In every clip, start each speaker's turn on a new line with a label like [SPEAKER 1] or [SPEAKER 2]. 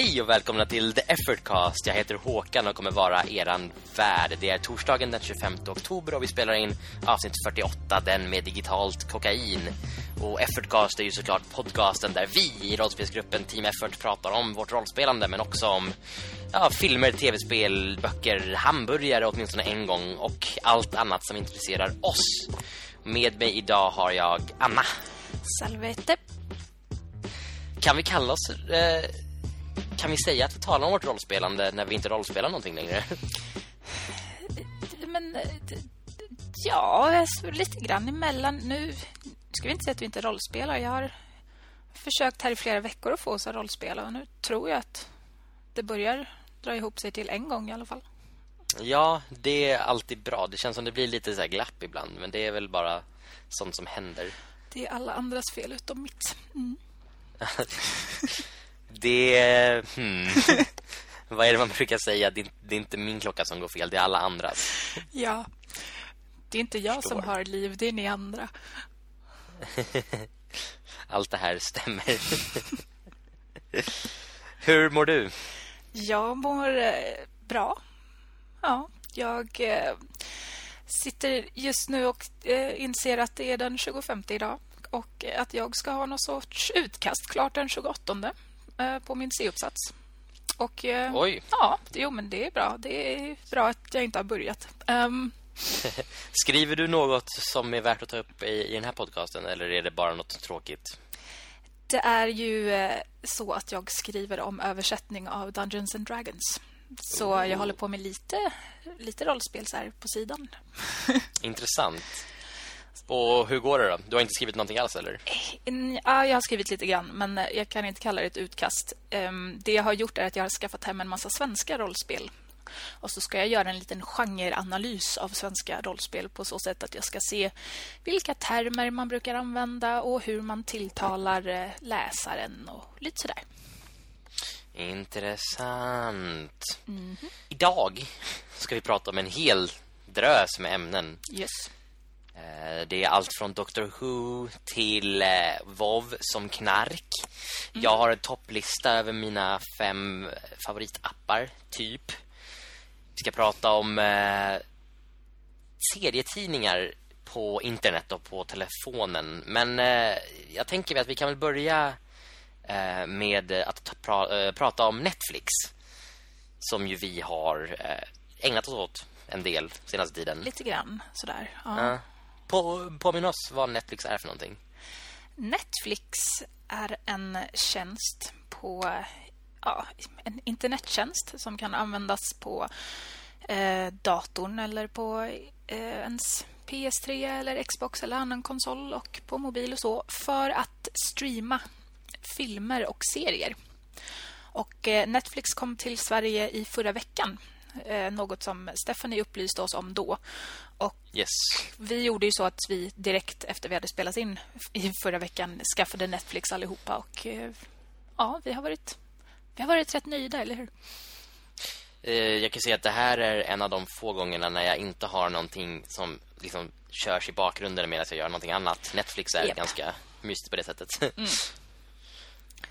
[SPEAKER 1] Hej och välkomna till The Effortcast. Jag heter Håkan och kommer vara eran värd. Det är torsdagen den 25 oktober och vi spelar in avsnitt 48, den med digitalt kokain. Och Effortcast är ju såklart podcasten där vi i rollspelsgruppen Team Effort pratar om vårt rollspelande men också om ja, filmer, tv-spel, böcker, hamburgare åtminstone en gång och allt annat som intresserar oss. Med mig idag har jag Anna.
[SPEAKER 2] Salvete.
[SPEAKER 1] Kan vi kalla oss... Eh, kan vi säga att vi talar om vårt rollspelande när vi inte rollspelar någonting längre?
[SPEAKER 2] Men ja, lite grann emellan. Nu ska vi inte säga att vi inte rollspelar. Jag har försökt här i flera veckor att få oss att rollspela och nu tror jag att det börjar dra ihop sig till en gång i alla fall.
[SPEAKER 1] Ja, det är alltid bra. Det känns som det blir lite så glapp ibland, men det är väl bara sånt som händer.
[SPEAKER 2] Det är alla andras fel utom mitt. Mm.
[SPEAKER 1] det... Hmm. Vad är det man brukar säga? Det är, inte min klocka som går fel, det är alla andras.
[SPEAKER 2] Ja. Det är inte jag Förstår. som har liv, det är ni andra.
[SPEAKER 1] Allt det här stämmer. Hur mår du?
[SPEAKER 2] Jag mår eh, bra. Ja, jag eh, sitter just nu och eh, inser att det är den 25 idag och att jag ska ha någon sorts utkast klart den 28 eh, på min C-uppsats. Och
[SPEAKER 1] eh, Oj.
[SPEAKER 2] ja, jo men det är bra. Det är bra att jag inte har börjat. Um,
[SPEAKER 1] Skriver du något som är värt att ta upp i, i den här podcasten eller är det bara något tråkigt?
[SPEAKER 2] Det är ju eh, så att jag skriver om översättning av Dungeons and Dragons. Så oh. jag håller på med lite lite rollspel så här på sidan.
[SPEAKER 1] Intressant. Och hur går det då? Du har inte skrivit någonting alls eller?
[SPEAKER 2] Ja, jag har skrivit lite grann men eh, jag kan inte kalla det ett utkast. Ehm, det jag har gjort är att jag har skaffat hem en massa svenska rollspel. Och så ska jag göra en liten genreanalys av svenska rollspel på så sätt att jag ska se vilka termer man brukar använda och hur man tilltalar eh, läsaren och lite sådär.
[SPEAKER 1] Intressant. Mm -hmm. Idag ska vi prata om en hel drös med ämnen.
[SPEAKER 2] Yes.
[SPEAKER 1] Eh, det är allt från Doctor Who till eh, WoW som knark. Mm. Jag har en topplista över mina fem favoritappar, typ. Vi ska prata om eh, serietidningar på internet och på telefonen. Men eh, jag tänker att vi kan väl börja eh, med att pra eh, prata om Netflix. Som ju vi har ägnat oss åt en del senaste tiden.
[SPEAKER 2] Lite grann, sådär. Ja.
[SPEAKER 1] På, påminn oss vad Netflix är för någonting.
[SPEAKER 2] Netflix är en tjänst på ja, en internettjänst som kan användas på eh, datorn eller på eh, ens PS3 eller Xbox eller annan konsol och på mobil och så för att streama filmer och serier. Och eh, Netflix kom till Sverige i förra veckan något som Stephanie upplyste oss om då. Och
[SPEAKER 1] yes.
[SPEAKER 2] vi gjorde ju så att vi direkt efter vi hade spelat in i förra veckan skaffade Netflix allihopa och eh, ja, vi har varit vi har varit rätt nöjda, eller hur?
[SPEAKER 1] Eh, jag kan säga att det här är en av de få gångerna när jag inte har någonting som liksom körs i bakgrunden medan jag gör någonting annat. Netflix är yep. ganska mysigt på det sättet. Mm.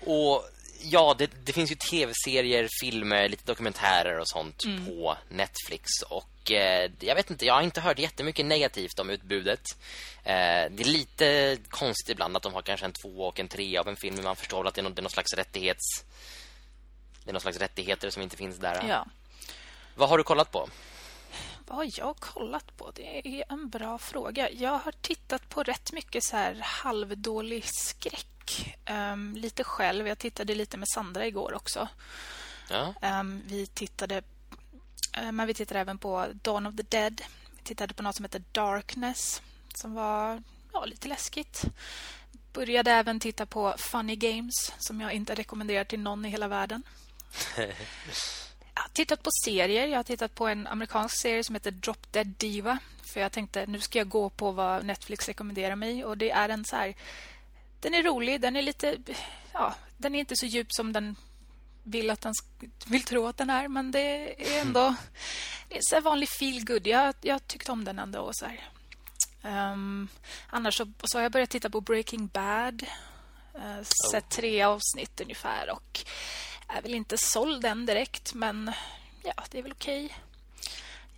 [SPEAKER 1] Och ja, det, det, finns ju tv-serier, filmer, lite dokumentärer och sånt mm. på Netflix. Och eh, jag vet inte, jag har inte hört jättemycket negativt om utbudet. Eh, det är lite konstigt ibland att de har kanske en två och en tre av en film. Men man förstår väl att det är någon, det är någon slags rättighets... Det är någon slags rättigheter som inte finns där.
[SPEAKER 2] Ja.
[SPEAKER 1] Vad har du kollat på?
[SPEAKER 2] Vad har jag kollat på? Det är en bra fråga. Jag har tittat på rätt mycket så här halvdålig skräck um, lite själv. Jag tittade lite med Sandra igår också.
[SPEAKER 1] Ja.
[SPEAKER 2] Um, vi tittade uh, men vi tittade även på Dawn of the Dead. Vi tittade på något som heter Darkness som var ja, lite läskigt. Började även titta på Funny Games som jag inte rekommenderar till någon i hela världen. tittat på serier. Jag har tittat på en amerikansk serie som heter Drop Dead Diva. För jag tänkte, nu ska jag gå på vad Netflix rekommenderar mig. Och det är en så här den är rolig, den är lite ja, den är inte så djup som den vill att den vill tro att den är, men det är ändå det är så vanlig feel good. Jag jag tyckte om den ändå så här. Um, annars så, så har jag börjat titta på Breaking Bad. Uh, sett tre avsnitt ungefär och är väl inte såld än direkt, men ja, det är väl okej. Okay.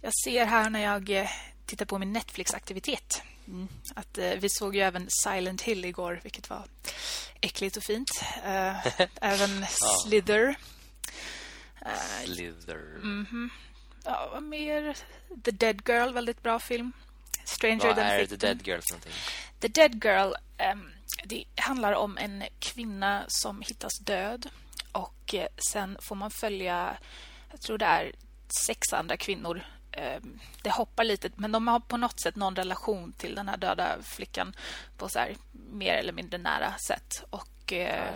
[SPEAKER 2] Jag ser här när jag eh, tittar på min Netflix-aktivitet mm. att eh, vi såg ju även Silent Hill igår, vilket var äckligt och fint. Uh, även Slither.
[SPEAKER 1] Uh, Slither.
[SPEAKER 2] Mm -hmm. Ja, mer? The Dead Girl, väldigt bra film.
[SPEAKER 1] Stranger vad är The Dead Girl för någonting?
[SPEAKER 2] The Dead Girl, um, det handlar om en kvinna som hittas död. Och eh, sen får man följa, jag tror det är sex andra kvinnor ehm, det hoppar lite, men de har på något sätt någon relation till den här döda flickan på så här, mer eller mindre nära sätt. Och, eh,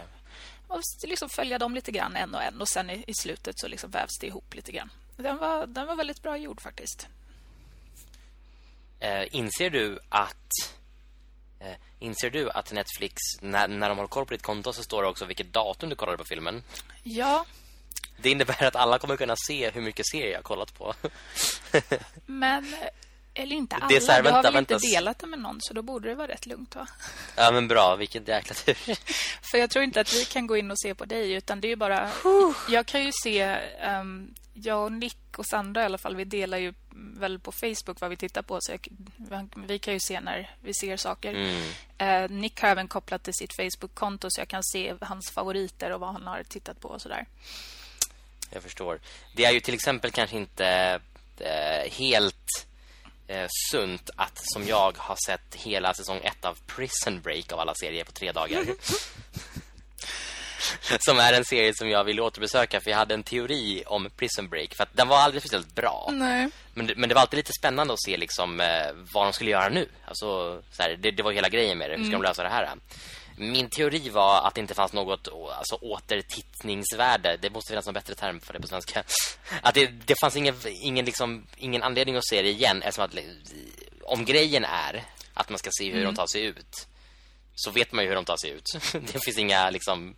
[SPEAKER 2] och liksom följa dem lite grann en och en. Och sen i, i slutet så liksom vävs det ihop lite grann. Den var, den var väldigt bra gjord faktiskt.
[SPEAKER 1] Eh, inser du att eh, inser du att Netflix när, när de har koll på ditt konto så står det också vilket datum du kollade på filmen?
[SPEAKER 2] Ja.
[SPEAKER 1] Det innebär att alla kommer kunna se hur mycket serier jag har kollat på.
[SPEAKER 2] Men eller inte alla, det är så här, vänta, du har väl inte delat det med någon så då borde det vara rätt lugnt va?
[SPEAKER 1] Ja men bra, vilken jäkla tur
[SPEAKER 2] För jag tror inte att vi kan gå in och se på dig utan det är bara Jag kan ju se um, Jag och Nick och Sandra i alla fall Vi delar ju väl på Facebook vad vi tittar på så jag, Vi kan ju se när vi ser saker mm. uh, Nick har även kopplat till sitt Facebook-konto Så jag kan se hans favoriter och vad han har tittat på och sådär
[SPEAKER 1] Jag förstår Det är ju till exempel kanske inte uh, helt eh, sunt att som jag har sett hela säsong ett av Prison Break av alla serier på tre dagar. som är en serie som jag vill återbesöka för jag hade en teori om Prison Break för att den var aldrig speciellt bra.
[SPEAKER 2] Nej.
[SPEAKER 1] Men, men det var alltid lite spännande att se liksom eh, vad de skulle göra nu. Alltså så här, det, det, var hela grejen med det. Hur ska mm. de lösa det här? Min teori var att det inte fanns något alltså, återtittningsvärde. Det måste finnas någon bättre term för det på svenska. Att det, det fanns ingen, ingen, liksom, ingen anledning att se det igen. Eftersom att, om grejen är att man ska se hur mm. de tar sig ut så vet man ju hur de tar sig ut. Det finns inga liksom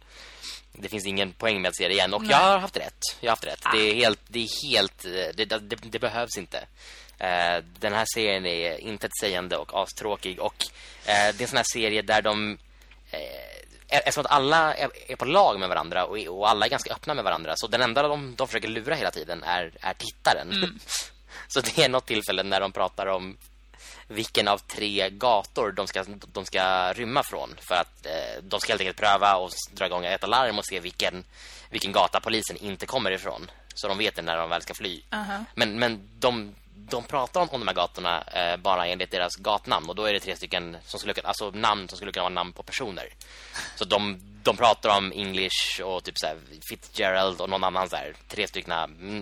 [SPEAKER 1] det finns ingen poäng med att se det igen och Nej. jag har haft rätt. Jag har haft rätt. Ah. Det är ah. helt det är helt det, det, det behövs inte. Uh, den här serien är inte ett sägande och astråkig och uh, det är en sån här serie där de eh, eftersom att alla är, på lag med varandra och, och, alla är ganska öppna med varandra så den enda de, de försöker lura hela tiden är, är tittaren. Mm. så det är något tillfälle när de pratar om vilken av tre gator de ska, de ska rymma från för att eh, de ska helt enkelt pröva och dra igång ett alarm och se vilken, vilken gata polisen inte kommer ifrån. Så de vet det när de väl ska fly. Uh -huh. Men, men de de pratar om, om de här gatorna eh, bara enligt deras gatnamn och då är det tre stycken som skulle alltså namn som skulle kunna vara namn på personer. Så de, de pratar om English och typ så här Fitzgerald och någon annan så här, tre stycken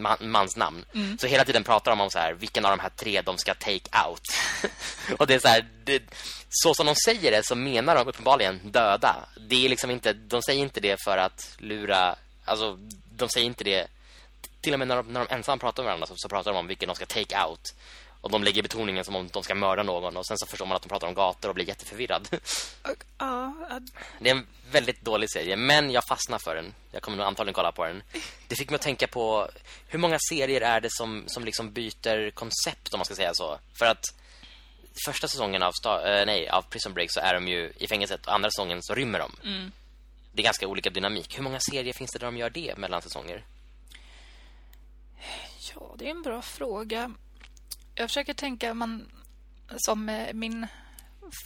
[SPEAKER 1] man, mansnamn. Mm. Så hela tiden pratar de om så här vilken av de här tre de ska take out. och det är så här det, så som de säger det så menar de uppenbarligen döda. Det är liksom inte de säger inte det för att lura alltså de säger inte det till och med när de, när de ensam pratar med varandra så, så pratar de om vilken de ska take out. Och de lägger betoningen som om de ska mörda någon Och sen så förstår man att de pratar om gator och blir jätteförvirrad
[SPEAKER 2] Ja
[SPEAKER 1] Det är en väldigt dålig serie Men jag fastnar för den Jag kommer nog antagligen kolla på den Det fick mig att tänka på Hur många serier är det som, som liksom byter koncept Om man ska säga så För att Första säsongen av, Star, äh, nej, av Prison Break Så är de ju i fängelset Och andra säsongen så rymmer de mm. Det är ganska olika dynamik Hur många serier finns det där de gör det mellan säsonger?
[SPEAKER 2] Ja, det är en bra fråga. Jag försöker tänka man, som eh, min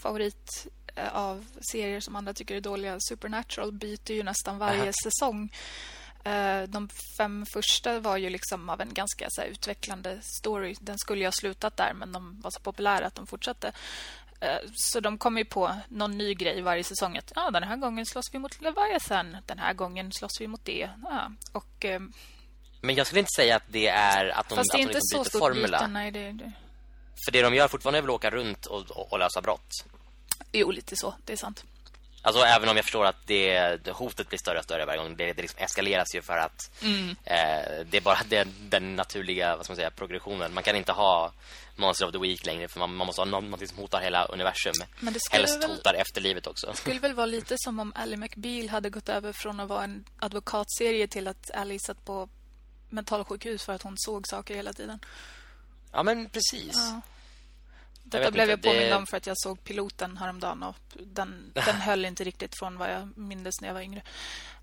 [SPEAKER 2] favorit eh, av serier som andra tycker är dåliga Supernatural byter ju nästan varje Aha. säsong. Eh, de fem första var ju liksom av en ganska så utvecklande story. Den skulle ju ha slutat där men de var så populära att de fortsatte. Så de kommer ju på någon ny grej varje säsong. Att, ja, den här gången slåss vi mot Leviathan. Den här gången slåss vi mot det. Ja, och
[SPEAKER 1] men jag skulle inte säga att det är att de,
[SPEAKER 2] Fast
[SPEAKER 1] det
[SPEAKER 2] är att de inte byter formula. Byten, nej, det, det.
[SPEAKER 1] För det de gör fortfarande är väl att åka runt och, och, och lösa brott.
[SPEAKER 2] Jo, lite så. Det är sant.
[SPEAKER 1] Alltså även om jag förstår att det, hotet blir större och större varje gång. Det, det liksom eskaleras ju för att mm. eh, det är bara det, den naturliga vad ska man säga, progressionen. Man kan inte ha Monster of the Week längre för man, man måste ha något som hotar hela universum. Men det Helst väl, hotar efterlivet också.
[SPEAKER 2] Det skulle väl vara lite som om Ally McBeal hade gått över från att vara en advokatserie till att Ally satt på mentalsjukhus för att hon såg saker hela tiden.
[SPEAKER 1] Ja, men precis. Ja.
[SPEAKER 2] Detta blev jag påmind det... om för att jag såg piloten häromdagen och den, den höll inte riktigt från vad jag mindes när jag var yngre.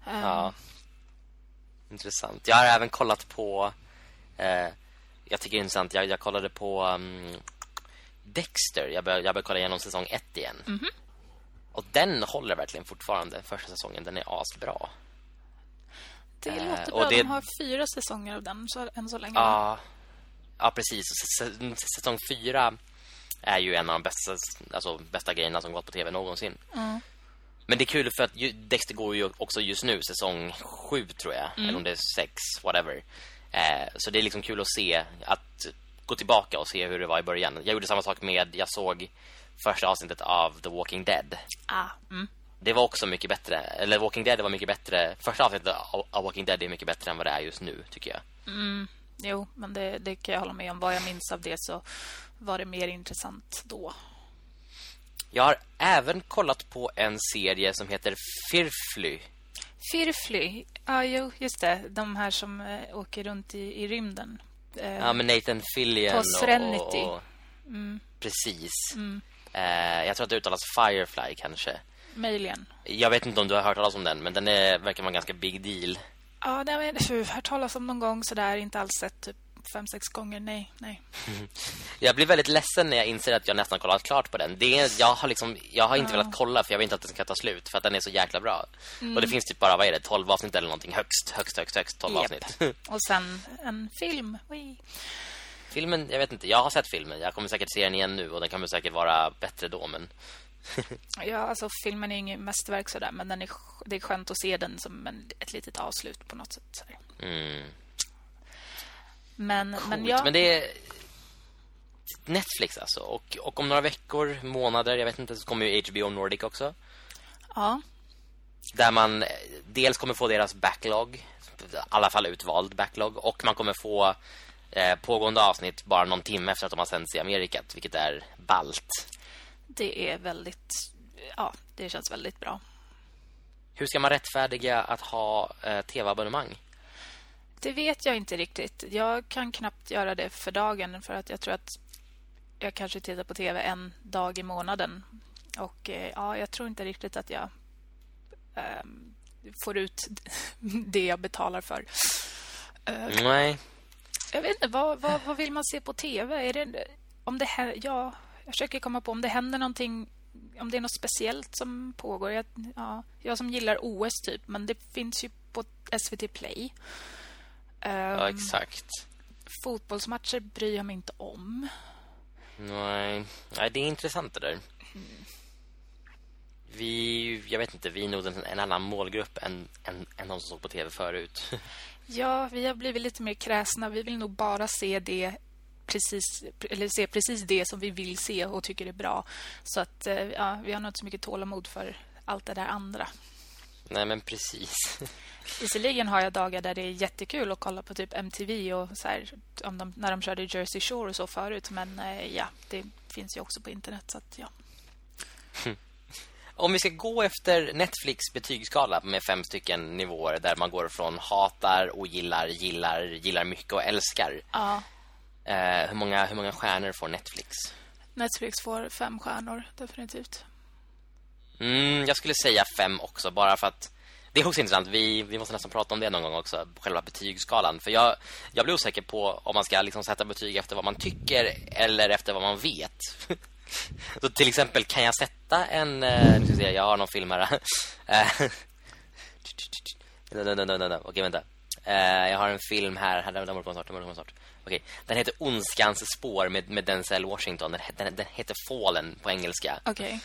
[SPEAKER 1] Um... Ja. intressant. Jag har även kollat på... Eh, jag tycker det är intressant. Jag, jag kollade på um, Dexter. Jag började, jag började kolla igenom säsong ett igen.
[SPEAKER 2] Mm -hmm.
[SPEAKER 1] Och den håller verkligen fortfarande. Första säsongen, den är asbra.
[SPEAKER 2] Det eh, låter bra. Det... De har fyra säsonger av den så, än så länge.
[SPEAKER 1] Ja, ja precis. Säsong fyra är ju en av de bästa, alltså, bästa grejerna som gått på tv någonsin.
[SPEAKER 2] Mm.
[SPEAKER 1] Men det är kul för att Dexter går ju också just nu säsong sju tror jag. Mm. Eller om det är sex, whatever. Eh, så det är liksom kul att se att gå tillbaka och se hur det var i början. Jag gjorde samma sak med, jag såg första avsnittet av The Walking Dead.
[SPEAKER 2] Ah, mm.
[SPEAKER 1] Det var också mycket bättre. Eller Walking Dead var mycket bättre. Första avsnittet av Walking Dead är mycket bättre än vad det är just nu, tycker jag.
[SPEAKER 2] Mm. Jo, men det, det kan jag hålla med om. Vad jag minns av det så var det mer intressant då.
[SPEAKER 1] Jag har även kollat på en serie som heter Firfly.
[SPEAKER 2] Firfly? Ja, jo, just det. De här som äh, åker runt i, i rymden.
[SPEAKER 1] Äh, ja, med Nathan Fillion.
[SPEAKER 2] På Serenity. Och, och,
[SPEAKER 1] mm. Precis.
[SPEAKER 2] Mm.
[SPEAKER 1] Äh, jag tror att det uttalas Firefly, kanske.
[SPEAKER 2] Möjligen.
[SPEAKER 1] Jag vet inte om du har hört talas om den, men den är, verkar vara en ganska big deal.
[SPEAKER 2] Ja, det har jag hört talas om någon gång så där inte alls sett typ fem, sex gånger. Nej, nej.
[SPEAKER 1] Jag blir väldigt ledsen när jag inser att jag nästan kollat klart på den. Det är, jag har liksom jag har inte ja. velat kolla för jag vill inte att den ska ta slut för att den är så jäkla bra. Mm. Och det finns typ bara vad är det 12 avsnitt eller någonting högst högst högst högst 12 yep. avsnitt.
[SPEAKER 2] Och sen en film. Oi.
[SPEAKER 1] Filmen, jag vet inte. Jag har sett filmen. Jag kommer säkert se den igen nu och den kommer säkert vara bättre då men
[SPEAKER 2] ja, alltså filmen är inget mästerverk sådär, men den är, det är skönt att se den som en, ett litet avslut på något sätt.
[SPEAKER 1] Mm.
[SPEAKER 2] Men,
[SPEAKER 1] Coolt,
[SPEAKER 2] men, ja.
[SPEAKER 1] men det är Netflix alltså. Och, och om några veckor, månader, jag vet inte, så kommer ju HBO Nordic också.
[SPEAKER 2] Ja.
[SPEAKER 1] Där man dels kommer få deras backlog, i alla fall utvald backlog. Och man kommer få eh, pågående avsnitt bara någon timme efter att de har sänts i Amerika. Vilket är balt
[SPEAKER 2] det är väldigt ja, det känns väldigt bra.
[SPEAKER 1] Hur ska man rättfärdiga att ha eh, tv-abonnemang?
[SPEAKER 2] Det vet jag inte riktigt. Jag kan knappt göra det för dagen för att jag tror att jag kanske tittar på tv en dag i månaden. Och eh, ja, jag tror inte riktigt att jag eh, får ut det jag betalar för.
[SPEAKER 1] Uh, Nej.
[SPEAKER 2] Jag vet inte, vad, vad, vad, vill man se på tv? Är det, om det här, ja, jag försöker komma på om det händer någonting om det är något speciellt som pågår. Jag, ja, jag som gillar OS typ, men det finns ju på SVT Play.
[SPEAKER 1] Um, ja, exakt.
[SPEAKER 2] Fotbollsmatcher bryr jag mig inte om.
[SPEAKER 1] Nej, Nej det är intressant det där. Mm. Vi, jag vet inte, vi är nog en, en annan målgrupp än, än, än de som såg på tv förut.
[SPEAKER 2] ja, vi har blivit lite mer kräsna. Vi vill nog bara se det precis, eller se precis det som vi vill se och tycker är bra. Så att eh, ja, vi har nog inte så mycket tålamod för allt det där andra.
[SPEAKER 1] Nej, men precis.
[SPEAKER 2] Visserligen har jag dagar där det är jättekul att kolla på typ MTV och så här, om de, när de körde Jersey Shore och så förut. Men eh, ja, det finns ju också på internet. Så att, ja.
[SPEAKER 1] Om vi ska gå efter Netflix betygsskala med fem stycken nivåer där man går från hatar och gillar, gillar, gillar mycket och älskar.
[SPEAKER 2] Ja.
[SPEAKER 1] Eh, hur, många, hur många stjärnor får Netflix?
[SPEAKER 2] Netflix får fem stjärnor, definitivt.
[SPEAKER 1] Mm, jag skulle säga fem också, bara för att det är också intressant. Vi, vi måste nästan prata om det någon gång också, själva betygsskalan. För jag, jag blir osäker på om man ska liksom sätta betyg efter vad man tycker eller efter vad man vet. Så till exempel, kan jag sätta en... Eh, nu ska se, jag har någon film här. Okej, vänta. Uh, jag har en film här. den, den snart, den snart. Okay. Den heter Ondskans spår med, med Denzel Washington. Den, den, den heter Fallen på engelska.
[SPEAKER 2] Okay.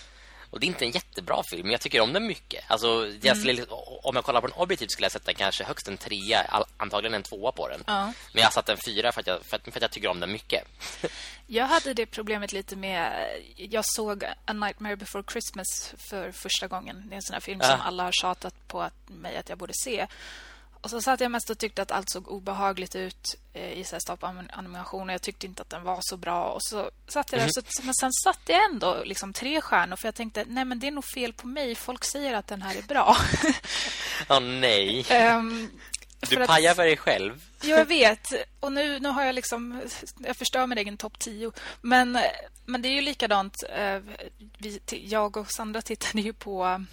[SPEAKER 1] Och det är inte en jättebra film, men jag tycker om den mycket. Alltså, jag skulle, mm. om jag kollar på den objektivt skulle jag sätta kanske högst en trea, antagligen en tvåa på den.
[SPEAKER 2] Ja.
[SPEAKER 1] Men jag satt en fyra för att jag, för att, för att jag tycker om den mycket.
[SPEAKER 2] jag hade det problemet lite med... Jag såg A Nightmare Before Christmas för första gången. Det är en sån här film ja. som alla har tjatat på att, mig att jag borde se. Och så satt jag mest och tyckte att allt såg obehagligt ut eh, i stop animation och jag tyckte inte att den var så bra och så satt jag där mm. så, men sen satte jag ändå liksom tre stjärnor för jag tänkte nej men det är nog fel på mig folk säger att den här är bra.
[SPEAKER 1] Åh oh, nej.
[SPEAKER 2] um,
[SPEAKER 1] du pajar för dig själv.
[SPEAKER 2] jag vet. Och nu, nu har jag liksom... Jag förstör min egen topp 10. Men, men det är ju likadant. Eh, vi, jag och Sandra tittade ju på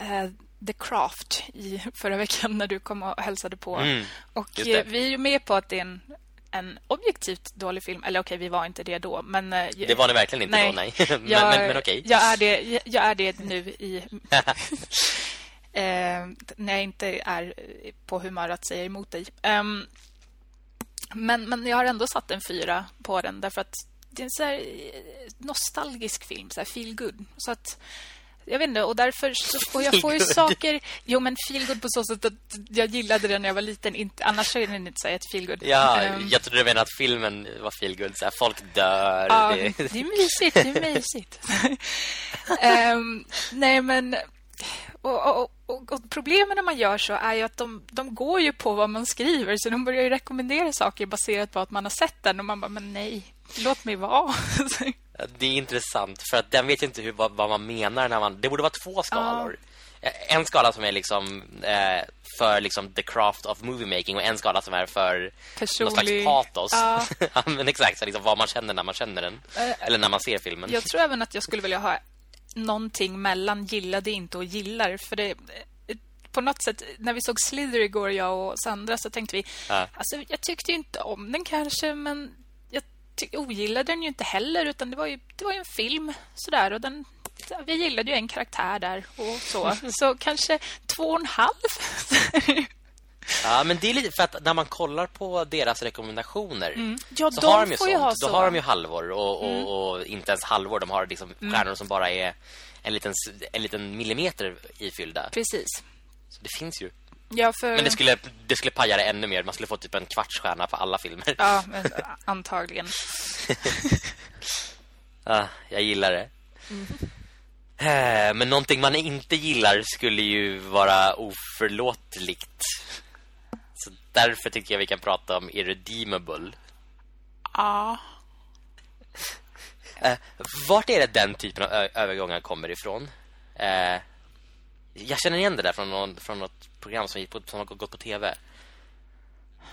[SPEAKER 2] eh, The Craft i förra veckan när du kom och hälsade på.
[SPEAKER 1] Mm,
[SPEAKER 2] och
[SPEAKER 1] det.
[SPEAKER 2] eh, vi är ju med på att det är en, en objektivt dålig film. Eller okej, vi var inte det då. Men, eh,
[SPEAKER 1] Det var ni verkligen inte
[SPEAKER 2] nej,
[SPEAKER 1] då, nej. men,
[SPEAKER 2] jag,
[SPEAKER 1] men, men okej.
[SPEAKER 2] Jag är det, jag- är det nu i... eh, när jag inte är på humör att säga emot dig. Ehm, men, men jag har ändå satt en fyra på den därför att det är en så här eh, nostalgisk film, så här feel good. Så att jag vet inte, och därför så får jag får ju saker... Jo, men feel good på så sätt att jag gillade den när jag var liten. Inte, annars är den inte så ett feel good.
[SPEAKER 1] Ja,
[SPEAKER 2] Ehm,
[SPEAKER 1] jag trodde du menade att filmen var feel good. Så här, folk dör.
[SPEAKER 2] Ja,
[SPEAKER 1] det...
[SPEAKER 2] det är mysigt. Det är mysigt. Ehm, nej, men... Och, och, och, och problemen när man gör så är ju att de, de går ju på vad man skriver. Så de börjar ju rekommendera saker baserat på att man har sett den. Och man bara, men nej, låt mig vara.
[SPEAKER 1] Det är intressant för att den vet inte hur, vad, vad man menar när man... Det borde vara två skalor. Eh, En skala som är liksom eh, för liksom the craft of movie making och en skala som är för någon slags
[SPEAKER 2] Personlig-
[SPEAKER 1] patos.
[SPEAKER 2] Ja.
[SPEAKER 1] Ja, men exakt, så liksom vad man känner när man känner den.
[SPEAKER 2] Eh,
[SPEAKER 1] Eller när man ser filmen.
[SPEAKER 2] Jag tror även att jag skulle vilja ha någonting mellan gillade inte och gillar. För det... På något sätt, när vi såg Slither igår, jag och Sandra, så tänkte vi...
[SPEAKER 1] Ja.
[SPEAKER 2] Alltså, jag tyckte ju inte om den kanske, men ogillade den ju inte heller. Utan det var ju, det var ju en film, sådär. Och den, vi gillade ju en karaktär där och så. Så kanske två och en halv.
[SPEAKER 1] Ja, men det är lite för att när man kollar på deras rekommendationer
[SPEAKER 2] Mm. Ja,
[SPEAKER 1] så
[SPEAKER 2] de
[SPEAKER 1] har de ju sånt.
[SPEAKER 2] ha
[SPEAKER 1] Då
[SPEAKER 2] så. Mm.
[SPEAKER 1] har de ju halvor och, och, och inte ens halvor. De har liksom stjärnor som bara är en liten, en liten millimeter ifyllda.
[SPEAKER 2] Precis.
[SPEAKER 1] Så det finns ju.
[SPEAKER 2] Ja, för...
[SPEAKER 1] Men det skulle, det skulle paja det ännu mer. Man skulle få typ en kvartsstjärna på alla filmer.
[SPEAKER 2] Ja, antagligen.
[SPEAKER 1] Ah, jag gillar det.
[SPEAKER 2] Mm.
[SPEAKER 1] Men någonting man inte gillar skulle ju vara oförlåtligt. Så därför tycker jag vi kan prata om Irredeemable.
[SPEAKER 2] Ja.
[SPEAKER 1] Eh, vart är det den typen av övergångar kommer ifrån? Eh, jag känner igen det där från, någon, från något program som, gick på, som har gått på tv.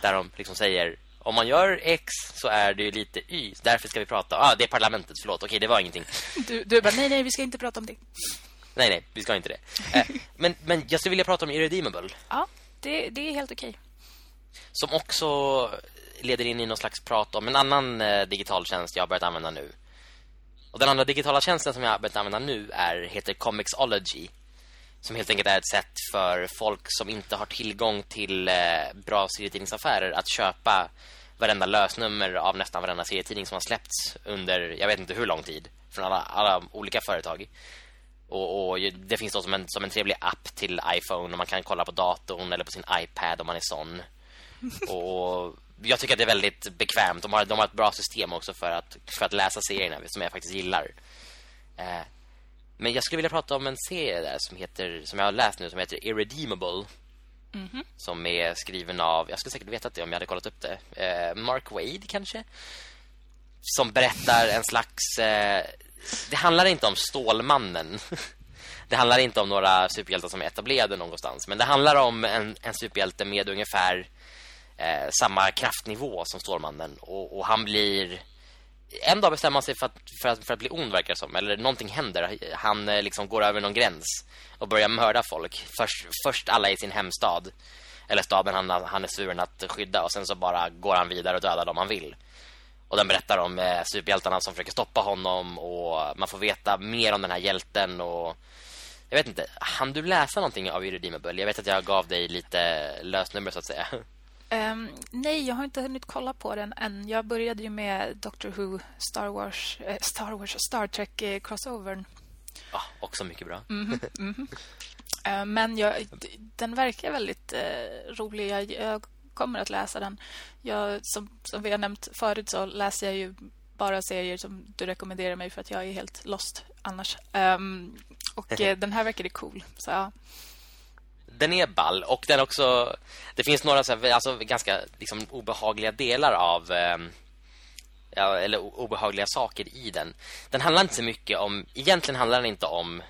[SPEAKER 1] Där de liksom säger om man gör X så är det ju lite Y. Därför ska vi prata. Ah, det är parlamentet, förlåt. Okej, det var ingenting.
[SPEAKER 2] Du, du bara, nej, nej, vi ska inte prata om det.
[SPEAKER 1] Nej, nej, vi ska inte det. Eh, men, men jag skulle vilja prata om Irredeemable.
[SPEAKER 2] Ja, det, det är helt okej.
[SPEAKER 1] Som också leder in i någon slags prat om en annan eh, digital tjänst jag har börjat använda nu. Och den andra digitala tjänsten som jag har börjat använda nu är, heter Comixology. Som helt enkelt är ett sätt för folk som inte har tillgång till eh, bra serietidningsaffärer att köpa varenda lösnummer av nästan varenda serietidning som har släppts under, jag vet inte hur lång tid, från alla, alla olika företag. Och, och det finns då som en, som en trevlig app till iPhone och man kan kolla på datorn eller på sin iPad om man är sån. Och jag tycker att det är väldigt bekvämt. De har, de har ett bra system också för att, för att läsa serierna som jag faktiskt gillar. Eh, men jag skulle vilja prata om en serie där som heter som jag har läst nu som heter Irredeemable. Som är skriven av, jag skulle säkert veta det om jag hade kollat upp det. Eh, Mark Wade kanske. Som berättar en slags eh, det handlar inte om Stålmannen. Det handlar inte om några superhjältar som är etablerade någonstans, men det handlar om en, en superhjälte med ungefär eh, samma kraftnivå som Stålmannen och, och han blir en dag bestämmer han sig för att, för att, för att bli ond verkar det som. Eller någonting händer. Han eh, liksom går över någon gräns Och börjar mörda folk. Först, först alla i sin hemstad. Eller staden han, han är suren att skydda. Och sen så bara går han vidare och dödar dem han vill. Och den berättar om eh, superhjältarna som försöker stoppa honom. Och man får veta mer om den här hjälten. Och jag vet inte, han du läsa någonting av Irredeemable? Jag vet att jag gav dig lite lösnummer så att säga.
[SPEAKER 2] Ehm, nej, jag har inte hunnit kolla på den än. Jag började ju med Doctor Who, Star Wars, eh, Star Wars Star Trek eh, crossovern.
[SPEAKER 1] Ja, också mycket bra
[SPEAKER 2] Eh, men jag, den verkar väldigt eh, rolig. Jag, jag kommer att läsa den. Jag, som, som vi har nämnt förut så läser jag ju bara serier som du rekommenderar mig för att jag är helt lost annars. Ehm, och eh, den här verkar det cool. Så ja
[SPEAKER 1] den är ball och den också det finns några så här, alltså ganska liksom obehagliga delar av eh, ja, eller obehagliga saker i den. Den handlar inte så mycket om egentligen handlar den inte om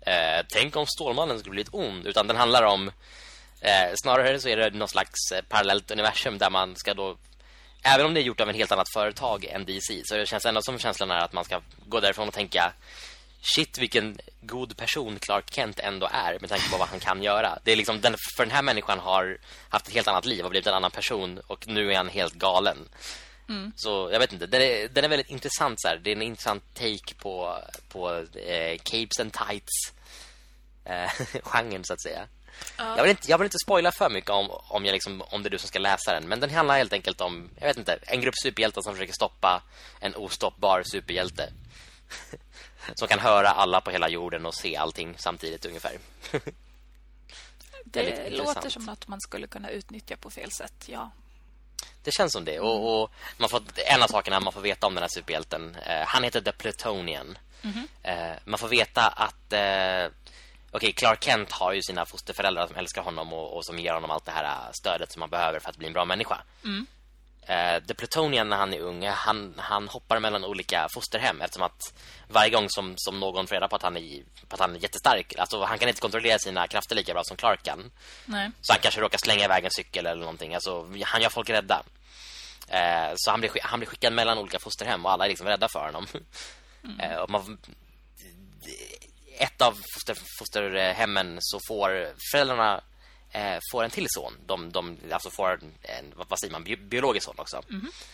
[SPEAKER 1] eh, tänk om Stålmannen skulle bli ett ond utan den handlar om eh, snarare så är det någon slags eh, parallellt universum där man ska då även om det är gjort av en helt annat företag än DC så det känns ändå som känslan är att man ska gå därifrån och tänka shit vilken god person Clark Kent ändå är med tanke på vad han kan göra. Det är liksom den, för den här människan har haft ett helt annat liv och blivit en annan person och nu är han helt galen. Mm. Så jag vet inte, den är, den är väldigt intressant så här. Det är en intressant take på på eh, capes and tights eh, genren så att säga. Uh. Jag, vill inte, jag vill inte spoila för mycket om, om, jag liksom, om det är du som ska läsa den. Men den handlar helt enkelt om jag vet inte, en grupp superhjältar som försöker stoppa en ostoppbar superhjälte. som kan höra alla på hela jorden och se allting samtidigt ungefär.
[SPEAKER 2] det låter som något man skulle kunna utnyttja på fel sätt, ja.
[SPEAKER 1] Det känns som det. Och, och, man får, en av sakerna man får veta om den här superhjälten, eh, han heter The Plutonian. Mm -hmm. eh, man får veta att eh, okay, Clark Kent har ju sina fosterföräldrar som älskar honom och, och, som ger honom allt det här stödet som han behöver för att bli en bra människa. Mm. Uh, The Plutonian när han är ung han, han hoppar mellan olika fosterhem eftersom att varje gång som, som någon får reda på att han är, på att han är jättestark alltså han kan inte kontrollera sina krafter lika bra som Clark kan. Nej. Så han kanske råkar slänga iväg en cykel eller någonting. Alltså, han gör folk rädda. Uh, så han blir, han blir skickad mellan olika fosterhem och alla är liksom rädda för honom. Mm. Uh, och man, ett av foster, fosterhemmen så får föräldrarna eh, får en till son. De, de alltså får en, vad säger man, biologisk son också. Mm -hmm.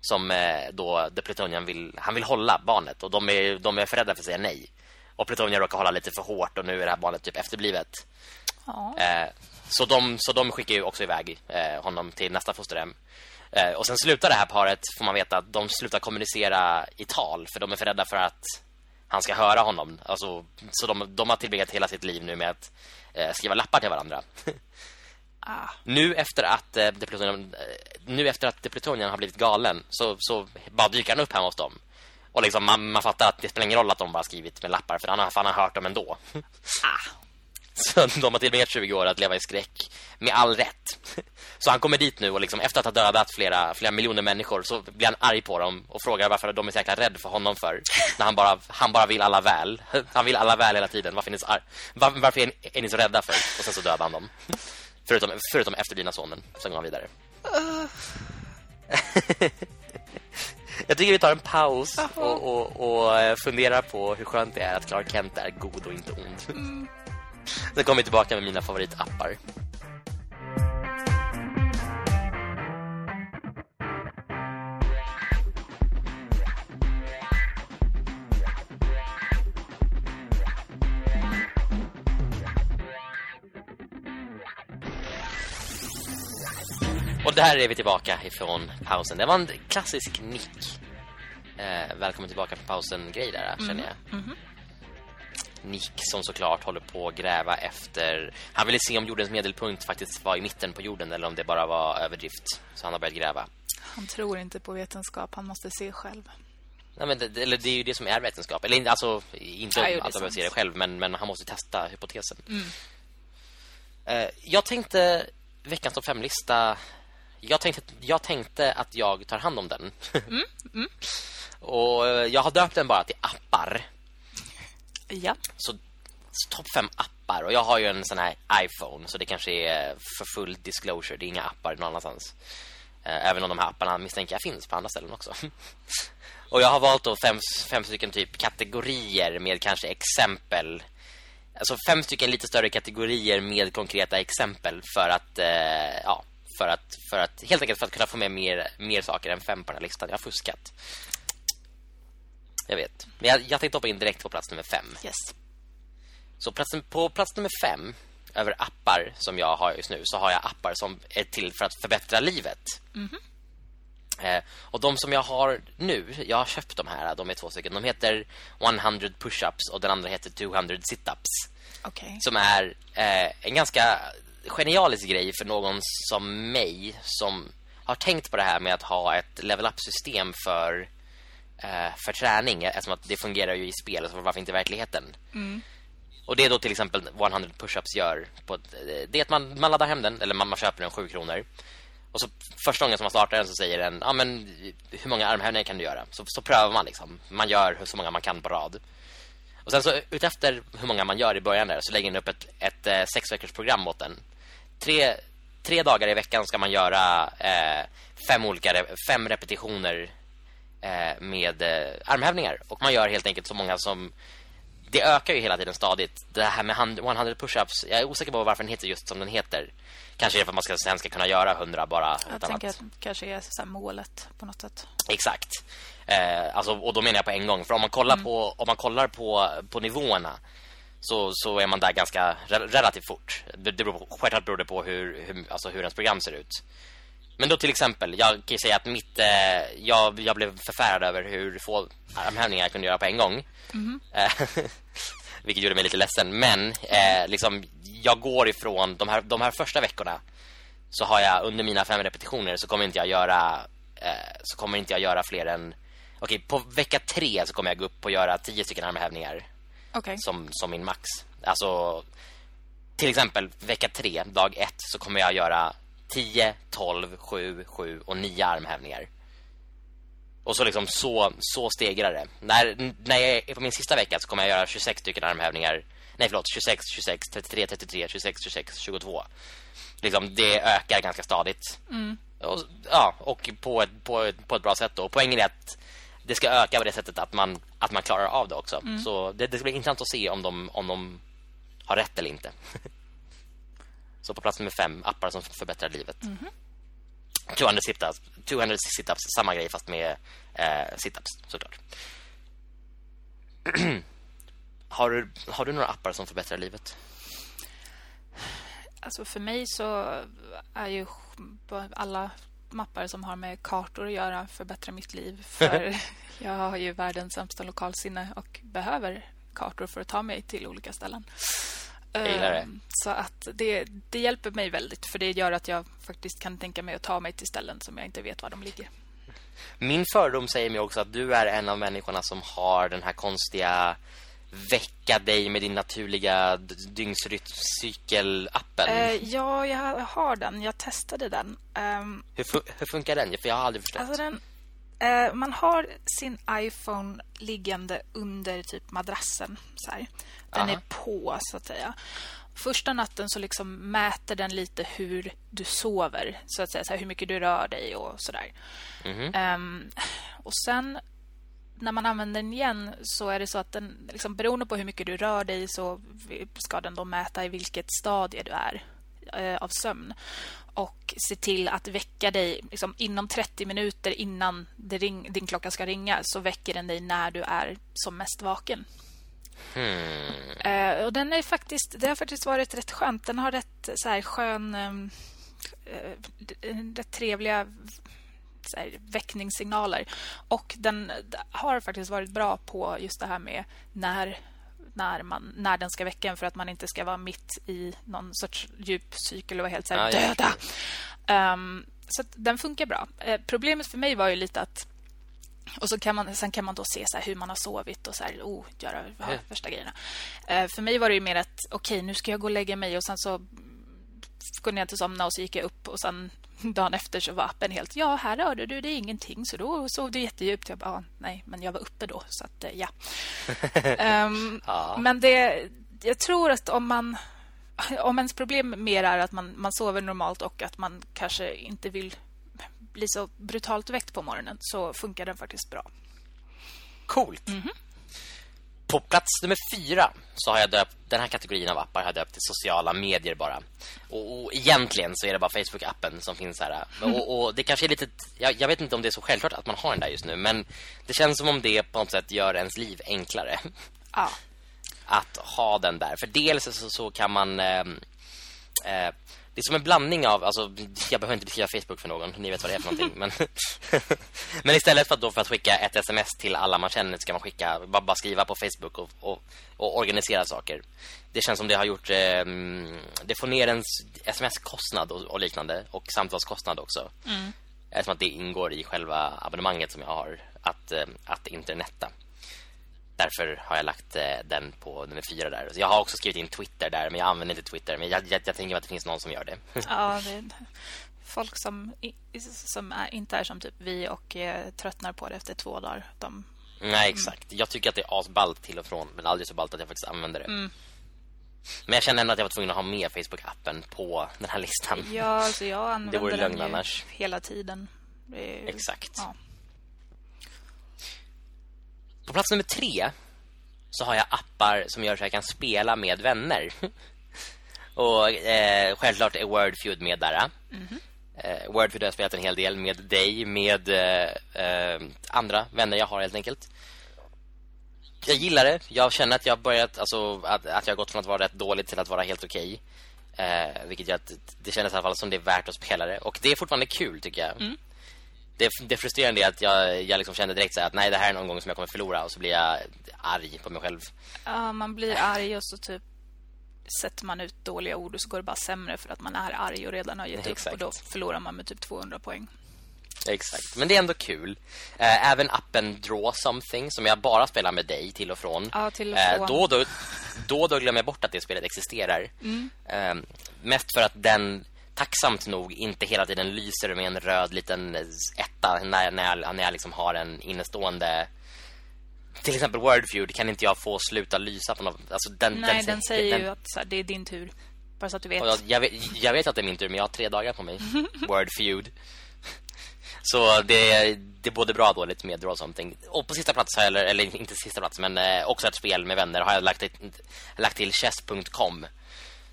[SPEAKER 1] Som eh, då The Plutonian vill, han vill hålla barnet och de är, de är förrädda för att säga nej. Och Plutonian råkar hålla lite för hårt och nu är det här barnet typ efterblivet. Ja. Eh, så, de, så de skickar ju också iväg eh, honom till nästa fosterhem. Eh, och sen slutar det här paret, får man veta, att de slutar kommunicera i tal. För de är för rädda för att han ska höra honom. Alltså, så de, de har tillbringat hela sitt liv nu med att eh, skriva lappar till varandra. ah. Nu efter att eh, Deplutonian, eh, nu efter att Deplutonian har blivit galen så, så bara dyker han upp hemma hos dem. Och liksom man, man fattar att det spelar ingen roll att de bara skrivit med lappar för han har, han har hört dem ändå. ah. Så de har tillbringat 20 år att leva i skräck med all rätt. Så han kommer dit nu och liksom efter att ha dödat flera, flera miljoner människor så blir han arg på dem och frågar varför de är så jäkla rädda för honom för. När han bara, han bara vill alla väl. Han vill alla väl hela tiden. Varför är ni så, var, varför är är ni så rädda för? Och sen så dödar han dem. Förutom, förutom efterblivna sonen. Sen går han vidare. Jag tycker vi tar en paus och, och, och, eh, funderar på hur skönt det är att Clark Kent är god och inte ond. Mm. Sen kommer vi tillbaka med mina favoritappar. Och där är vi tillbaka ifrån pausen. Det var en klassisk nick. Eh, välkommen tillbaka från pausen-grej där, mm. känner jag. Mm -hmm. Nick som såklart håller på att gräva efter... Han ville se om jordens medelpunkt faktiskt var i mitten på jorden eller om det bara var överdrift. Så han har börjat gräva.
[SPEAKER 2] Han tror inte på vetenskap, han måste se själv.
[SPEAKER 1] Nej, men det, eller det är ju det som är vetenskap. Eller alltså, inte ja, att han behöver se det själv, men, men han måste testa hypotesen. Mm. Uh, jag tänkte veckans topp 5-lista... Jag tänkte, jag tänkte att jag tar hand om den. Mm. Mm. Och eh, jag har döpt den bara till appar.
[SPEAKER 2] Ja.
[SPEAKER 1] Så, så topp fem appar. Och jag har ju en sån här iPhone. Så det kanske är för full disclosure. Det är inga appar någon annanstans. Eh, även om de här apparna misstänker jag finns på andra ställen också. och jag har valt då fem, fem stycken typ kategorier med kanske exempel. Alltså fem stycken lite större kategorier med konkreta exempel för att eh, ja, för att för att helt enkelt för att kunna få med mer mer saker än fem på den här listan. Jag har fuskat. Jag vet. Men jag, jag tänkte hoppa in direkt på plats nummer fem.
[SPEAKER 2] Yes.
[SPEAKER 1] Så platsen, på plats nummer fem över appar som jag har just nu så har jag appar som är till för att förbättra livet. Mm -hmm. eh, och de som jag har nu, jag har köpt de här, de är två stycken. De heter 100 push-ups och den andra heter 200 sit-ups.
[SPEAKER 2] Okay.
[SPEAKER 1] Som är eh, en ganska genialisk grej för någon som mig som har tänkt på det här med att ha ett level up-system för för träning eftersom att det fungerar ju i spel så varför inte i verkligheten. Mm. Och det är då till exempel 100 push-ups gör på ett, det är att man, man laddar hem den eller man, man köper den 7 kronor. Och så första gången som man startar den så säger den ja men hur många armhävningar kan du göra? Så, så prövar man liksom. Man gör så många man kan på rad. Och sen så utefter hur många man gör i början där så lägger den upp ett, ett, ett sex veckors program åt den. Tre, tre dagar i veckan ska man göra eh, fem olika fem repetitioner Eh, med eh, armhävningar. Och man gör helt enkelt så många som det ökar ju hela tiden stadigt. Det här med 100 push-ups, jag är osäker på varför den heter just som den heter. Kanske är det för att man ska, sen ska kunna göra 100 bara.
[SPEAKER 2] Jag tänker att... kanske är så målet på något sätt.
[SPEAKER 1] Exakt. Eh, alltså, och då menar jag på en gång. För om man kollar, mm. på, om man kollar på, på nivåerna så, så är man där ganska relativt fort. Det, beror på, självklart beror det på hur, hur, alltså hur ens program ser ut. Men då till exempel, jag kan ju säga att mitt, eh, jag, jag blev förfärad över hur få armhävningar jag kunde göra på en gång. Mm vilket gjorde mig lite ledsen. Men eh, liksom, jag går ifrån de här, de här första veckorna så har jag under mina fem repetitioner så kommer inte jag göra eh, så kommer inte jag göra fler än okej, på vecka tre så kommer jag gå upp och göra tio stycken armhävningar.
[SPEAKER 2] Okay.
[SPEAKER 1] Som, som min max. Alltså till exempel vecka tre, dag ett så kommer jag göra 10, 12, 7, 7 och 9 armhävningar. Och så liksom så, så stegrar det. När, när jag är på min sista vecka så kommer jag göra 26 stycken armhävningar. Nej förlåt, 26, 26, 33, 33, 26, 26, 22. Liksom det ökar ganska stadigt.
[SPEAKER 2] Mm.
[SPEAKER 1] Och, ja, och på ett, på, ett, på ett bra sätt då. Poängen är att det ska öka på det sättet att man, att man klarar av det också. Mm. Så det, det ska bli intressant att se om de, om de har rätt eller inte. Så på plats nummer fem, appar som förbättrar livet.
[SPEAKER 2] Mm -hmm.
[SPEAKER 1] 200 sit-ups, 200 sit-ups, samma grej fast med eh, sit-ups såklart. har, du, har du några appar som förbättrar livet?
[SPEAKER 2] Alltså för mig så är ju alla mappar som har med kartor att göra förbättrar mitt liv. För jag har ju världens sämsta lokalsinne och behöver kartor för att ta mig till olika ställen.
[SPEAKER 1] Jag gillar det.
[SPEAKER 2] Ehm, så att det, det hjälper mig väldigt för det gör att jag faktiskt kan tänka mig att ta mig till ställen som jag inte vet var de ligger.
[SPEAKER 1] Min fördom säger mig också att du är en av människorna som har den här konstiga väcka dig med din naturliga dygnsrytmcykel-appen.
[SPEAKER 2] Uh, ja, jag har den. Jag testade den. Um,
[SPEAKER 1] hur, fu hur, funkar den? För jag har aldrig förstått.
[SPEAKER 2] Alltså den, uh, man har sin iPhone liggande under typ madrassen så här. Den Aha. är på så att säga. Första natten så liksom mäter den lite hur du sover, så att säga, så här, hur mycket du rör dig och sådär.
[SPEAKER 1] Mm -hmm.
[SPEAKER 2] um, och sen när man använder den igen så är det så att den liksom, beroende på hur mycket du rör dig så ska den då mäta i vilket stadie du är eh, av sömn och se till att väcka dig liksom, inom 30 minuter innan ring, din klocka ska ringa så väcker den dig när du är som mest vaken.
[SPEAKER 1] Hmm.
[SPEAKER 2] Uh, och den är faktiskt det har faktiskt varit rätt skönt. Den har rätt så här skön um, uh, rätt trevliga så här, väckningssignaler och den har faktiskt varit bra på just det här med när när, man, när den ska väcka en för att man inte ska vara mitt i någon sorts djup cykel och vara helt så här, ah, döda. Ja. Um, så den funkar bra. Uh, problemet för mig var ju lite att och så kan man, sen kan man då se så hur man har sovit och så här, oh, göra ja, första grejerna. Uh, för mig var det ju mer att okej, okay, nu ska jag gå och lägga mig och sen så kunde jag inte somna och så gick jag upp och sen dagen efter så var appen helt ja, här rörde du det är ingenting så då sov du jättedjupt. Jag bara, nej, men jag var uppe då så att eh, ja. um, ja. Men det jag tror att om man om ens problem mer är att man, man sover normalt och att man kanske inte vill bli så brutalt väckt på morgonen så funkar den faktiskt bra.
[SPEAKER 1] Coolt.
[SPEAKER 2] Mm -hmm.
[SPEAKER 1] På plats nummer fyra så har jag döpt den här kategorin av appar har jag döpt till sociala medier bara. Och, och egentligen så är det bara Facebook-appen som finns här. Mm. Och, och, det kanske är lite jag, jag, vet inte om det är så självklart att man har den där just nu, men det känns som om det på något sätt gör ens liv enklare.
[SPEAKER 2] Ja.
[SPEAKER 1] Att ha den där. För dels så, så kan man eh, eh, det är som en blandning av alltså jag behöver inte beskriva Facebook för någon, ni vet vad det är för någonting, men men istället för att då för att skicka ett SMS till alla man känner ska man skicka bara, bara skriva på Facebook och, och, och, organisera saker. Det känns som det har gjort eh, det får ner ens SMS-kostnad och, och, liknande och samtalskostnad också.
[SPEAKER 2] Mm.
[SPEAKER 1] Eftersom att det ingår i själva abonnemanget som jag har att eh, att internetta. Därför har jag lagt eh, den på nummer fyra där. Jag har också skrivit in Twitter där, men jag använder inte Twitter. Men jag, jag, jag tänker att det finns någon som gör det.
[SPEAKER 2] Ja, det är folk som, som är, inte är som typ vi och eh, tröttnar på det efter två dagar. De...
[SPEAKER 1] Nej, exakt. Jag tycker att det är asballt till och från, men aldrig så ballt att jag faktiskt använder det.
[SPEAKER 2] Mm.
[SPEAKER 1] Men jag känner ändå att jag var tvungen att ha med Facebook-appen på den här listan.
[SPEAKER 2] Ja, alltså jag använder den
[SPEAKER 1] annars.
[SPEAKER 2] hela tiden.
[SPEAKER 1] Är, Exakt. Ja. På plats nummer tre så har jag appar som gör så att jag kan spela med vänner. och eh, självklart är Wordfeud med där. Mm -hmm. eh, Wordfeud har jag spelat en hel del med dig, med eh, eh, andra vänner jag har helt enkelt. Jag gillar det. Jag känner att jag börjat alltså att, att jag har gått från att vara rätt dåligt till att vara helt okej. Eh, vilket gör att det känns i alla fall som det är värt att spela det. Och det är fortfarande kul tycker jag. Mm. Det, det frustrerande är att jag, jag liksom kände direkt så att nej, det här är någon gång som jag kommer förlora. Och så blir jag arg på mig själv.
[SPEAKER 2] Ja, man blir arg och så typ sätter man ut dåliga ord och så går det bara sämre för att man är arg och redan har gett upp. Och då förlorar man med typ 200 poäng.
[SPEAKER 1] Exakt, men det är ändå kul. Eh, även appen Draw Something som jag bara spelar med dig till och från.
[SPEAKER 2] Ja, till och från.
[SPEAKER 1] Eh, då, då, då, då glömmer jag bort att det spelet existerar. Mm. Eh, mest för att den tacksamt nog inte hela tiden lyser med en röd liten etta när, när jag, när jag liksom har en innestående till exempel Wordfeud kan inte jag få sluta lysa på något alltså den,
[SPEAKER 2] Nej, den, den säger den, ju att här, det är din tur. Bara så att du vet.
[SPEAKER 1] Jag, jag, vet. jag vet att det är min tur men jag har tre dagar på mig. Wordfeud. Så det, det är både bra och dåligt med Draw Something. Och på sista plats, eller, eller inte sista plats, men eh, också ett spel med vänner har jag lagt, ett, lagt till chess.com.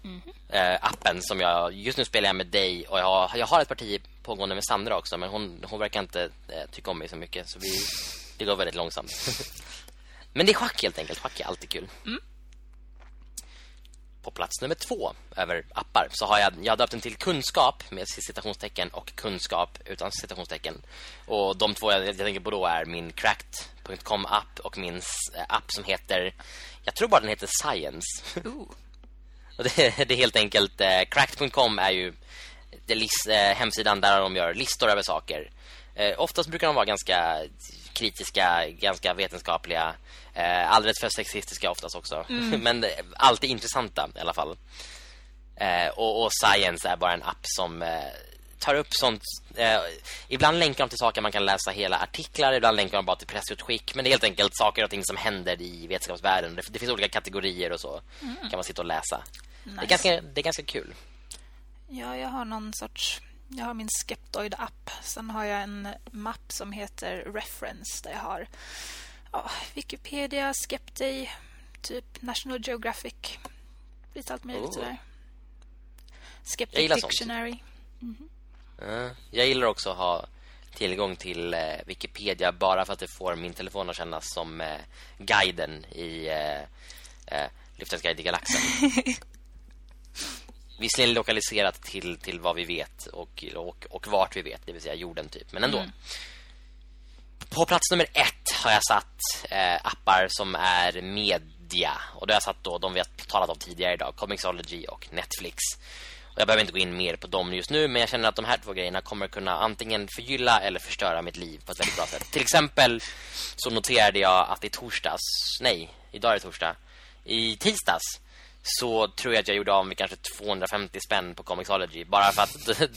[SPEAKER 1] Mm -hmm. eh, appen som jag just nu spelar jag med dig och jag har, jag har ett parti pågående med Sandra också men hon, hon verkar inte eh, tycka om mig så mycket så vi, det går väldigt långsamt. men det är schack helt enkelt. Schack är alltid kul. Mm på plats nummer två över appar så har jag, jag döpt den till kunskap med citationstecken och kunskap utan citationstecken. Och de två jag, jag tänker på då är min cracked.com app och min app som heter, jag tror bara den heter Science. och det, det, är helt enkelt, eh, cracked.com är ju det list, eh, hemsidan där de gör listor över saker. Eh, oftast brukar de vara ganska kritiska, ganska vetenskapliga. Eh, alldeles för sexistiska oftast också. Mm. Men alltid intressanta i alla fall. Eh, och, och, Science är bara en app som eh, tar upp sånt. Eh, ibland länkar de till saker man kan läsa hela artiklar. Ibland länkar de bara till pressutskick. Men det är helt enkelt saker och ting som händer i vetenskapsvärlden. Det, det finns olika kategorier och så. Mm. kan man sitta och läsa. Nice. Det, är ganska, det är ganska kul.
[SPEAKER 2] Ja, jag har någon sorts jag har min Skeptoid-app. Sen har jag en mapp som heter Reference där jag har ja, Wikipedia, Skepday, typ National Geographic. Lite allt möjligt oh. sådär. Skeptic Dictionary. Mm
[SPEAKER 1] -hmm. Uh, jag gillar också att ha tillgång till eh, Wikipedia bara för att det får min telefon att kännas som eh, guiden i eh, eh Lyftens guide i galaxen. Visserligen lokaliserat till, till vad vi vet och, och, och vart vi vet, det vill säga jorden typ. Men ändå. Mm. På plats nummer ett har jag satt eh, appar som är media. Och då har jag satt då de vi har talat om tidigare idag. Comixology och Netflix. Jag behöver inte gå in mer på dem just nu. Men jag känner att de här två grejerna kommer kunna antingen förgylla eller förstöra mitt liv på ett väldigt bra sätt. Till exempel så noterade jag att i torsdags, nej, idag är det torsdag. I tisdags så tror jag att jag gjorde av med kanske 250 spänn på Comixology bara för att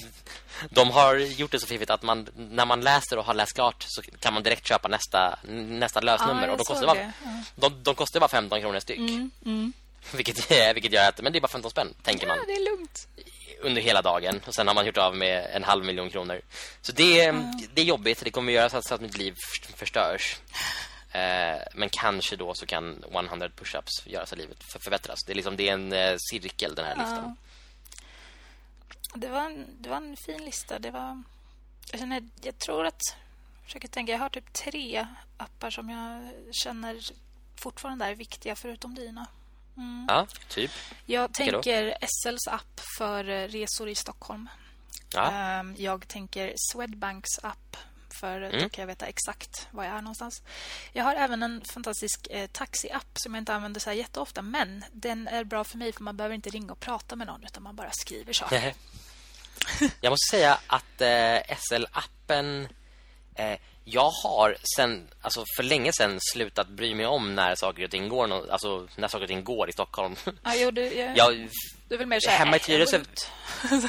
[SPEAKER 1] de har gjort det så fiffigt att man när man läser och har läst klart så kan man direkt köpa nästa nästa lösnummer ja, och de kostar bara, ja. de, de kostar bara 15 kronor styck. Mm, mm. Vilket vilket gör att men det är bara 15 spänn tänker man.
[SPEAKER 2] Ja, det är lugnt.
[SPEAKER 1] Under hela dagen och sen har man gjort av med en halv miljon kronor. Så det mm. det är jobbigt, det kommer göra så att, så att mitt liv förstörs. Eh, men kanske då så kan 100 push-ups göra så livet för förbättras. Det är liksom det är en eh, cirkel den här listan.
[SPEAKER 2] Det var en, det var en fin lista. Det var jag känner jag tror att jag försöker tänka jag har typ tre appar som jag känner fortfarande är viktiga förutom dina.
[SPEAKER 1] Mm. Ja, typ.
[SPEAKER 2] Jag tänker SLs app för eh, resor i Stockholm. Ja. Ehm, jag tänker Swedbanks app för mm. då kan jag veta exakt var jag är någonstans. Jag har även en fantastisk eh, taxi-app som jag inte använder så här jätteofta men den är bra för mig för man behöver inte ringa och prata med någon utan man bara skriver saker.
[SPEAKER 1] jag måste säga att eh, SL-appen eh, jag har sen alltså för länge sedan slutat bry mig om när saker och ting går alltså när saker och ting går i Stockholm.
[SPEAKER 2] Ja, jo, du, jag, jag, du vill mer säga
[SPEAKER 1] hemma i Tyresö.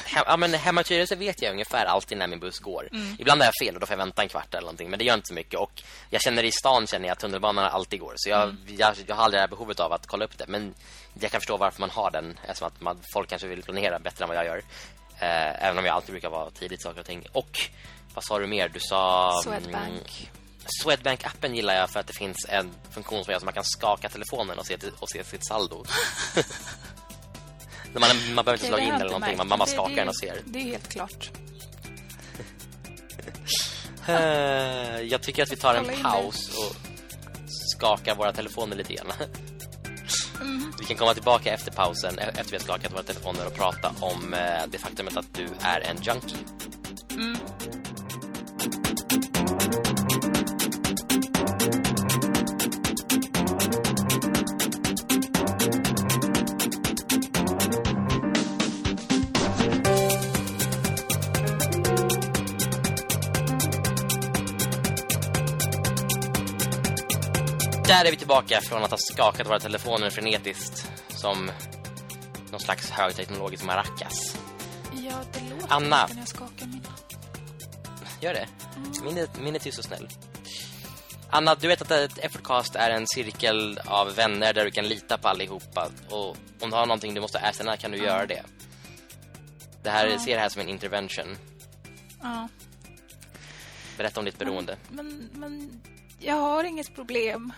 [SPEAKER 1] hem, ja, men hemma i Tyresö vet jag ungefär alltid när min buss går. Mm. Ibland är jag fel och då får jag vänta en kvart eller någonting, men det gör inte så mycket och jag känner i stan känner jag att tunnelbanan alltid går. Så jag, mm. jag, jag har aldrig det här behovet av att kolla upp det, men jag kan förstå varför man har den eftersom att man, folk kanske vill planera bättre än vad jag gör. Eh, även om jag alltid brukar vara tidigt saker och ting. Och vad sa du mer? Du sa...
[SPEAKER 2] Swedbank.
[SPEAKER 1] Swedbank-appen gillar jag för att det finns en funktion som gör att man kan skaka telefonen och se, och se sitt saldo. man, man behöver inte slå in eller någonting, man, man bara skakar den och ser.
[SPEAKER 2] Det är helt klart.
[SPEAKER 1] Uh, jag tycker att vi tar en paus och skakar våra telefoner lite grann. Mm. Vi kan komma tillbaka efter pausen, efter vi har skakat våra telefoner och prata om uh, det faktumet att du är en junkie. Mm. Där är vi tillbaka från att ha skakat våra telefoner frenetiskt som någon slags högteknologisk maracas.
[SPEAKER 2] Ja, det låter Anna. när jag skakar mina.
[SPEAKER 1] Gör det? Mm. Minnet är så snäll. Anna, du vet att ett effortcast är en cirkel av vänner där du kan lita på allihopa. Och om du har någonting du måste erkänna kan du mm. göra det. Det här, mm. ser det här som en intervention.
[SPEAKER 2] Ja.
[SPEAKER 1] Berätta om ditt beroende.
[SPEAKER 2] Men, men, men jag har inget problem.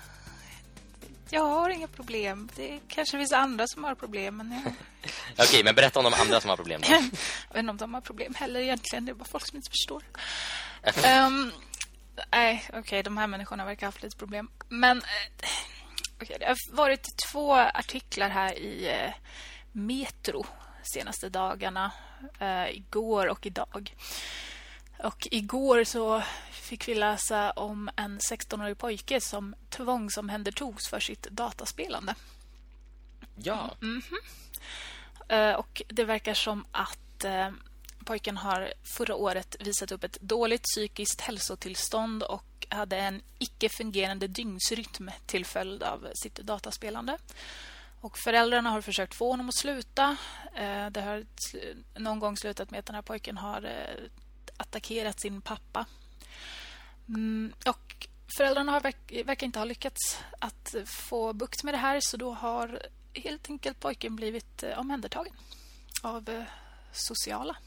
[SPEAKER 2] Jag har inga problem. Det kanske finns andra som har problem. Men jag...
[SPEAKER 1] Okej, men berätta om de andra som har problem. Då.
[SPEAKER 2] jag vet inte om de har problem heller egentligen. Det är bara folk som inte förstår. um, nej, okej, okay, de här människorna verkar ha haft lite problem. Men uh, okay, det har varit två artiklar här i uh, Metro senaste dagarna. Uh, igår och idag. Och igår så fick vi läsa om en 16-årig pojke som tvångsomhändertogs för sitt dataspelande.
[SPEAKER 1] Ja.
[SPEAKER 2] Mm -hmm. Och det verkar som att eh, pojken har förra året visat upp ett dåligt psykiskt hälsotillstånd och hade en icke-fungerande dygnsrytm till följd av sitt dataspelande. Och föräldrarna har försökt få honom att sluta. Eh, det har någon gång slutat med att den här pojken har attackerat sin pappa. Mm, och föräldrarna har verk, verkar inte ha lyckats att få bukt med det här så då har helt enkelt pojken blivit eh, omhändertagen av eh, sociala.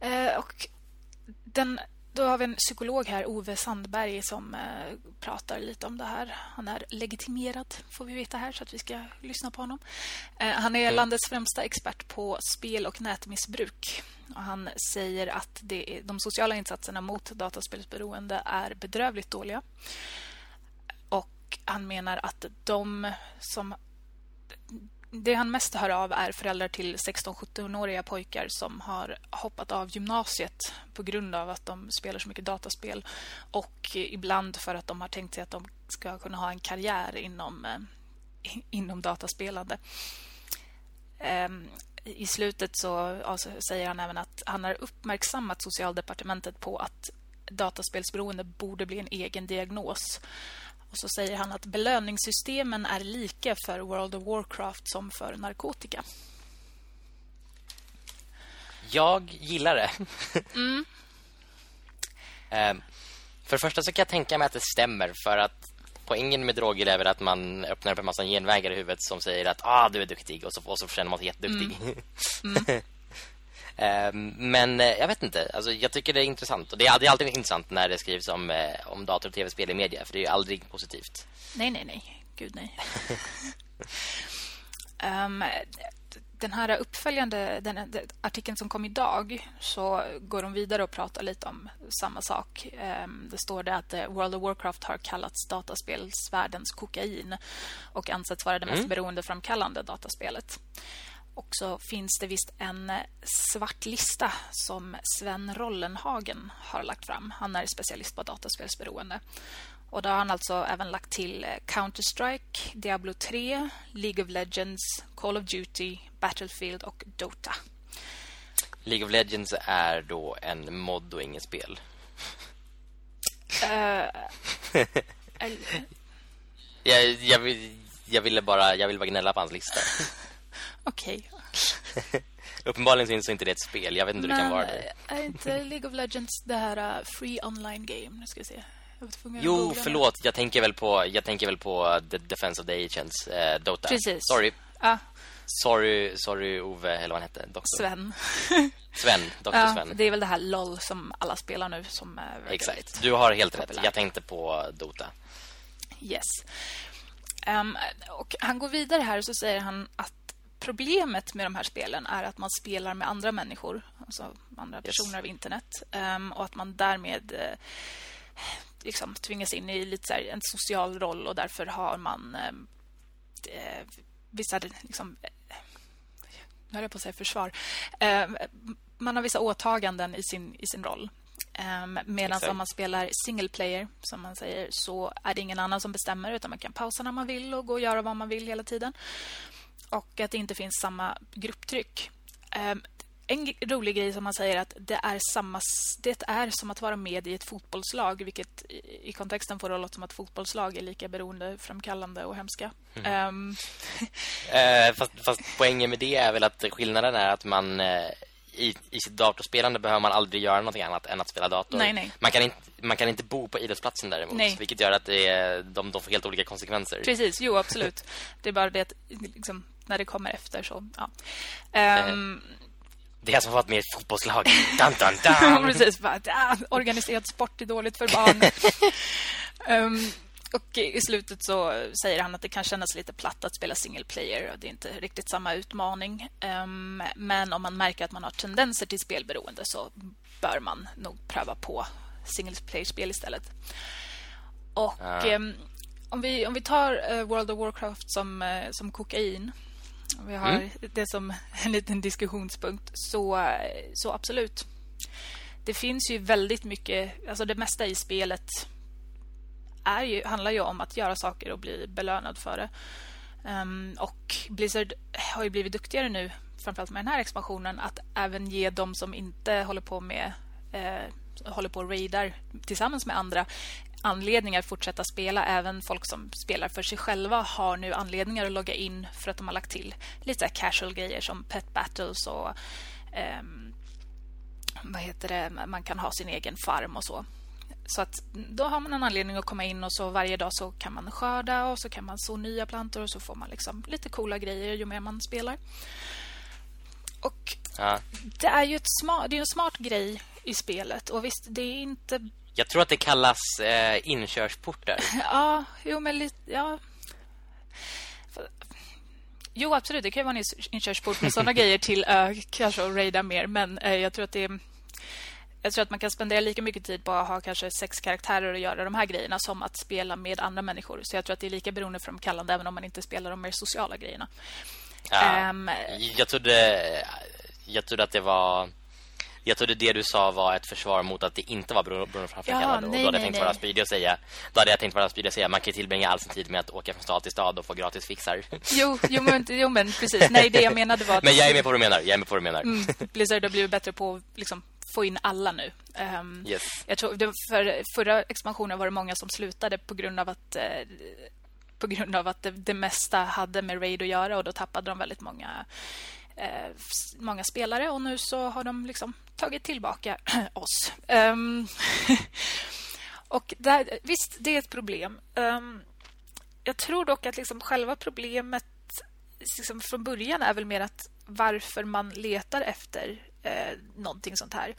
[SPEAKER 2] Eh, och den, då har vi en psykolog här, Ove Sandberg, som pratar lite om det här. Han är legitimerad, får vi veta här, så att vi ska lyssna på honom. Han är mm. landets främsta expert på spel- och nätmissbruk. Och han säger att det, de sociala insatserna mot dataspelsberoende är bedrövligt dåliga. Och han menar att de som... Det han mest hör av är föräldrar till 16-17-åriga pojkar som har hoppat av gymnasiet på grund av att de spelar så mycket dataspel och ibland för att de har tänkt sig att de ska kunna ha en karriär inom, eh, inom dataspelande. Ehm, i slutet så alltså, säger han även att han har uppmärksammat socialdepartementet på att dataspelsberoende borde bli en egen diagnos. Och så säger han att belöningssystemen är lika för World of Warcraft som för narkotika.
[SPEAKER 1] Jag gillar det.
[SPEAKER 2] Mm.
[SPEAKER 1] um, för det första så kan jag tänka mig att det stämmer för att poängen med droger är väl att man öppnar upp en massa genvägar i huvudet som säger att ah, du är duktig och så, och så känner man sig jätteduktig. Mm. Mm. Ehm, men eh, jag vet inte, alltså, jag tycker det är intressant och det är, det är alltid intressant när det skrivs om, eh, om dator- och tv-spel i media för det är ju aldrig positivt.
[SPEAKER 2] Nej, nej, nej. Gud nej. um, den här uppföljande den, den, artikeln som kom idag så går de vidare och pratar lite om samma sak. Um, det står det att uh, World of Warcraft har kallats dataspelsvärldens kokain och ansetts vara det mest mm. beroendeframkallande dataspelet. Och så finns det visst en svart lista som Sven Rollenhagen har lagt fram. Han är specialist på dataspelsberoende. Och då har han alltså även lagt till eh, Counter-Strike, Diablo 3, League of Legends, Call of Duty, Battlefield och Dota.
[SPEAKER 1] League of Legends är då en mod och inget spel.
[SPEAKER 2] Uh,
[SPEAKER 1] jag, jag, vill, jag ville bara jag vill bara gnälla på hans lista.
[SPEAKER 2] Okej.
[SPEAKER 1] Uppenbarligen syns inte det ett spel. Jag vet inte hur det kan vara det.
[SPEAKER 2] Är inte League of Legends det här uh, free online game? Nu ska vi se.
[SPEAKER 1] Jo, förlåt. Jag tänker väl på jag tänker väl på The Defense of the Agents, eh, Dota.
[SPEAKER 2] Precis.
[SPEAKER 1] Sorry.
[SPEAKER 2] Ja.
[SPEAKER 1] Sorry, sorry Ove, eller vad han hette?
[SPEAKER 2] Doktor. Sven.
[SPEAKER 1] Sven, Dr. Ja, Sven.
[SPEAKER 2] Det är väl det här LOL som alla spelar nu som är
[SPEAKER 1] Exakt. Du har helt rätt. Jag tänkte på Dota.
[SPEAKER 2] Yes. Um, och han går vidare här och så säger han att problemet med de här spelen är att man spelar med andra människor, alltså andra personer yes. av internet um, och att man därmed uh, liksom tvingas in i lite här, en social roll och därför har man uh, vissa liksom nu höll jag på att säga försvar. Uh, man har vissa åtaganden i sin, i sin roll. Um, Medan om man spelar single player, som man säger, så är det ingen annan som bestämmer utan man kan pausa när man vill och gå och göra vad man vill hela tiden. Och att det inte finns samma grupptryck. Um, en rolig grej som man säger att det är, samma, det är som att vara med i ett fotbollslag vilket i, kontexten får det låta som att fotbollslag är lika beroendeframkallande och hemska. Mm. Um.
[SPEAKER 1] uh, fast, fast poängen med det är väl att skillnaden är att man uh, i, i sitt datorspelande behöver man aldrig göra något annat än att spela dator.
[SPEAKER 2] Nej, nej.
[SPEAKER 1] Man, kan inte, man kan inte bo på idrottsplatsen däremot, nej. vilket gör att det de, de får helt olika konsekvenser.
[SPEAKER 2] Precis, jo absolut. det är bara det att liksom, när det kommer efter så, ja. Um,
[SPEAKER 1] det är som att med ett fotbollslag. Dun, dun, dun.
[SPEAKER 2] Precis, bara, ah, organiserad sport är dåligt för barn. um, och i slutet så säger han att det kan kännas lite platt att spela single player. Det är inte riktigt samma utmaning. Um, men om man märker att man har tendenser till spelberoende så bör man nog pröva på single player-spel istället. Och ja. um, om, vi, om vi tar uh, World of Warcraft som, uh, som kokain vi har mm. det som en liten diskussionspunkt så, så absolut. Det finns ju väldigt mycket, alltså det mesta i spelet är ju, handlar ju om att göra saker och bli belönad för det. Um, och Blizzard har ju blivit duktigare nu, framförallt med den här expansionen, att även ge de som inte håller på med eh, håller på och raidar tillsammans med andra anledningar fortsätta spela. Även folk som spelar för sig själva har nu anledningar att logga in för att de har lagt till lite casual grejer som pet battles och um, vad heter det? Man kan ha sin egen farm och så. Så att då har man en anledning att komma in och så varje dag så kan man skörda och så kan man så nya plantor och så får man liksom lite coola grejer ju mer man spelar. Och ja. det är ju ett smart, det är en smart grej i spelet och visst det är inte
[SPEAKER 1] jag tror att det kallas eh, inkörsportar.
[SPEAKER 2] ja, jo men lite ja. Jo, absolut. Det kan ju vara en inkörsport med sådana grejer till ö, kanske att raida mer. Men eh, jag tror att det är jag tror att man kan spendera lika mycket tid på att ha kanske sex karaktärer och göra de här grejerna som att spela med andra människor. Så jag tror att det är lika beroendeframkallande även om man inte spelar de mer sociala grejerna.
[SPEAKER 1] Ja, um, jag trodde jag trodde att det var jag trodde det du sa var ett försvar mot att det inte var beroendeframkallande. Ja, och då hade jag tänkt vara spydig och säga då hade jag tänkt vara spydig och säga man kan tillbringa all sin tid med att åka från stad till stad och få gratis fixar.
[SPEAKER 2] Jo, jo, men, jo men precis. Nej, det jag menade var att...
[SPEAKER 1] Men jag är med på vad du menar. Jag är med på vad du menar. Mm,
[SPEAKER 2] Blizzard har blivit bättre på liksom få in alla nu.
[SPEAKER 1] Um, yes.
[SPEAKER 2] Jag tror för förra expansionen var det många som slutade på grund av att eh, på grund av att det, det, mesta hade med raid att göra och då tappade de väldigt många eh, många spelare och nu så har de liksom tagit tillbaka oss. Um, och där, visst, det är ett problem. Um, jag tror dock att liksom själva problemet liksom från början är väl mer att varför man letar efter eh, någonting sånt här.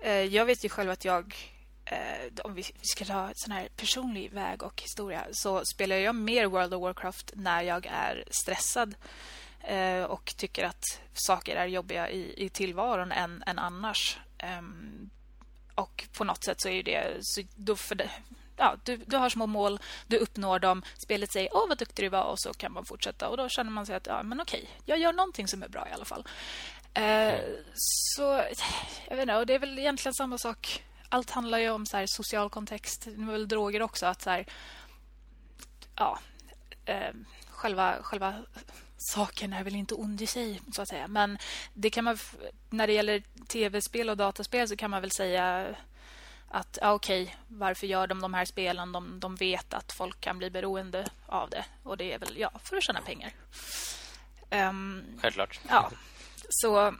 [SPEAKER 2] Eh, jag vet ju själv att jag eh, om vi ska ta sån här personlig väg och historia så spelar jag mer World of Warcraft när jag är stressad och tycker att saker är jobbiga i, i tillvaron än, än annars. Um, och på något sätt så är det... Så då för det ja, du, du har små mål, du uppnår dem, spelet säger åh vad duktig du var och så kan man fortsätta. Och då känner man sig att ja, men okej, jag gör någonting som är bra i alla fall. Eh, så jag vet inte, och det är väl egentligen samma sak. Allt handlar ju om så här, social kontext. Det är väl droger också att så här, ja, eh, själva, själva saken är väl inte ond i sig så att säga, men det kan man när det gäller tv-spel och dataspel så kan man väl säga att ja, okej, varför gör de de här spelen? De, de vet att folk kan bli beroende av det och det är väl ja, för att tjäna pengar.
[SPEAKER 1] Um, Självklart.
[SPEAKER 2] Ja. Så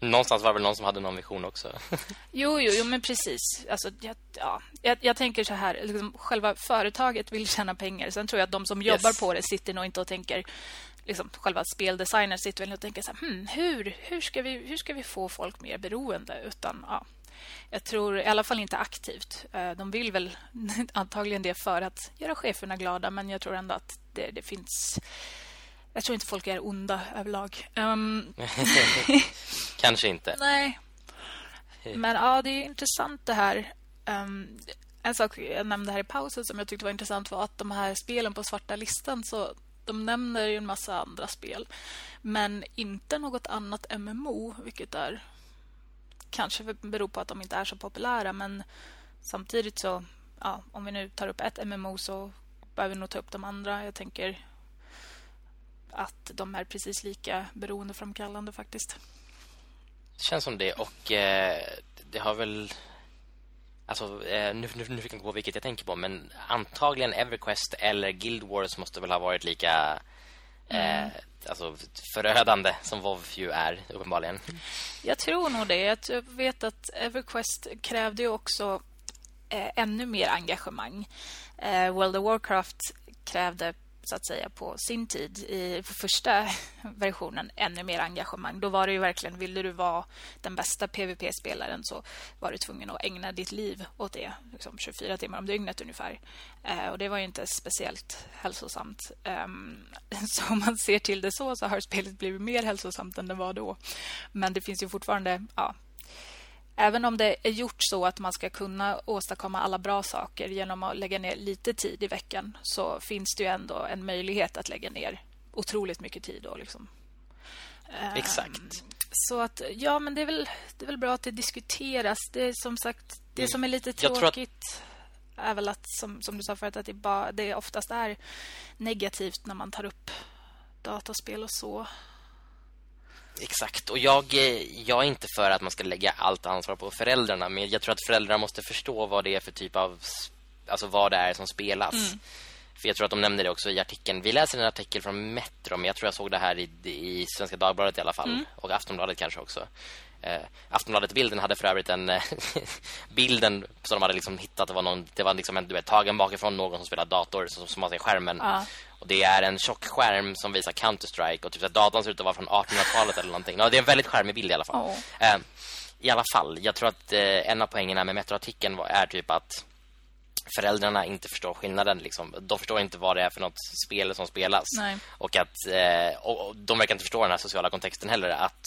[SPEAKER 1] Någonstans var det väl någon som hade någon vision också.
[SPEAKER 2] jo, jo, jo, men precis. Alltså, jag, ja, jag, jag tänker så här, liksom, själva företaget vill tjäna pengar. Sen tror jag att de som yes. jobbar på det sitter nog inte och tänker liksom, själva speldesignen sitter väl och tänker så här, hmm, hur, hur, ska vi, hur ska vi få folk mer beroende? Utan, ja, jag tror i alla fall inte aktivt. Eh, de vill väl antagligen det för att göra cheferna glada, men jag tror ändå att det, det finns... Jag tror inte folk är onda överlag. Um...
[SPEAKER 1] Kanske inte.
[SPEAKER 2] Nej. Men ja, det är intressant det här. Um, en sak jag nämnde här i pausen som jag tyckte var intressant var att de här spelen på svarta listan så de nämner ju en massa andra spel men inte något annat MMO vilket är kanske beror på att de inte är så populära men samtidigt så ja, om vi nu tar upp ett MMO så behöver vi nog ta upp de andra. Jag tänker att de är precis lika beroendeframkallande faktiskt.
[SPEAKER 1] Det känns som det och eh, det har väl Alltså, eh, nu, nu, nu fick jag gå på vilket jag tänker på Men antagligen EverQuest eller Guild Wars måste väl ha varit lika eh, mm. alltså, förödande som WoW ju är, uppenbarligen.
[SPEAKER 2] Jag tror nog det. Jag vet att EverQuest krävde ju också eh, ännu mer engagemang. Eh, World of Warcraft krävde så att säga på sin tid i första versionen ännu mer engagemang. Då var det ju verkligen ville du vara den bästa PVP-spelaren så var du tvungen att ägna ditt liv åt det liksom 24 timmar om dygnet ungefär. Eh, och det var ju inte speciellt hälsosamt. Um, så om man ser till det så så har spelet blivit mer hälsosamt än det var då. Men det finns ju fortfarande ja, Även om det är gjort så att man ska kunna åstadkomma alla bra saker genom att lägga ner lite tid i veckan så finns det ju ändå en möjlighet att lägga ner otroligt mycket tid. Då, liksom.
[SPEAKER 1] Exakt. Um,
[SPEAKER 2] så att, ja, men det är, väl, det är väl bra att det diskuteras. Det är som sagt, det mm. som är lite tråkigt att... är väl att, som, som du sa förut, att det, bara, det oftast är negativt när man tar upp dataspel och så.
[SPEAKER 1] Exakt, och jag, eh, jag är inte för att man ska lägga allt ansvar på föräldrarna Men jag tror att föräldrar måste förstå vad det är för typ av Alltså vad det är som spelas mm. För jag tror att de nämnde det också i artikeln Vi läser en artikel från Metro Men jag tror jag såg det här i, i Svenska Dagbladet i alla fall mm. Och Aftonbladet kanske också eh, Aftonbladet-bilden hade för övrigt en Bilden som de hade liksom hittat Det var, någon, det var liksom en, du vet, tagen bakifrån någon som spelar dator Som, som har sig skärmen ja. Och det är en tjock skärm som visar Counter-Strike Och typ så datorn ser ut att vara från 1800-talet eller någonting no, Det är en väldigt skärmig bild i alla fall oh. eh, I alla fall, jag tror att eh, en av poängerna med Metro-artikeln är typ att föräldrarna inte förstår skillnaden liksom. De förstår inte vad det är för något spel som spelas
[SPEAKER 2] Nej.
[SPEAKER 1] och att eh, och, de verkar inte förstå den här sociala kontexten heller att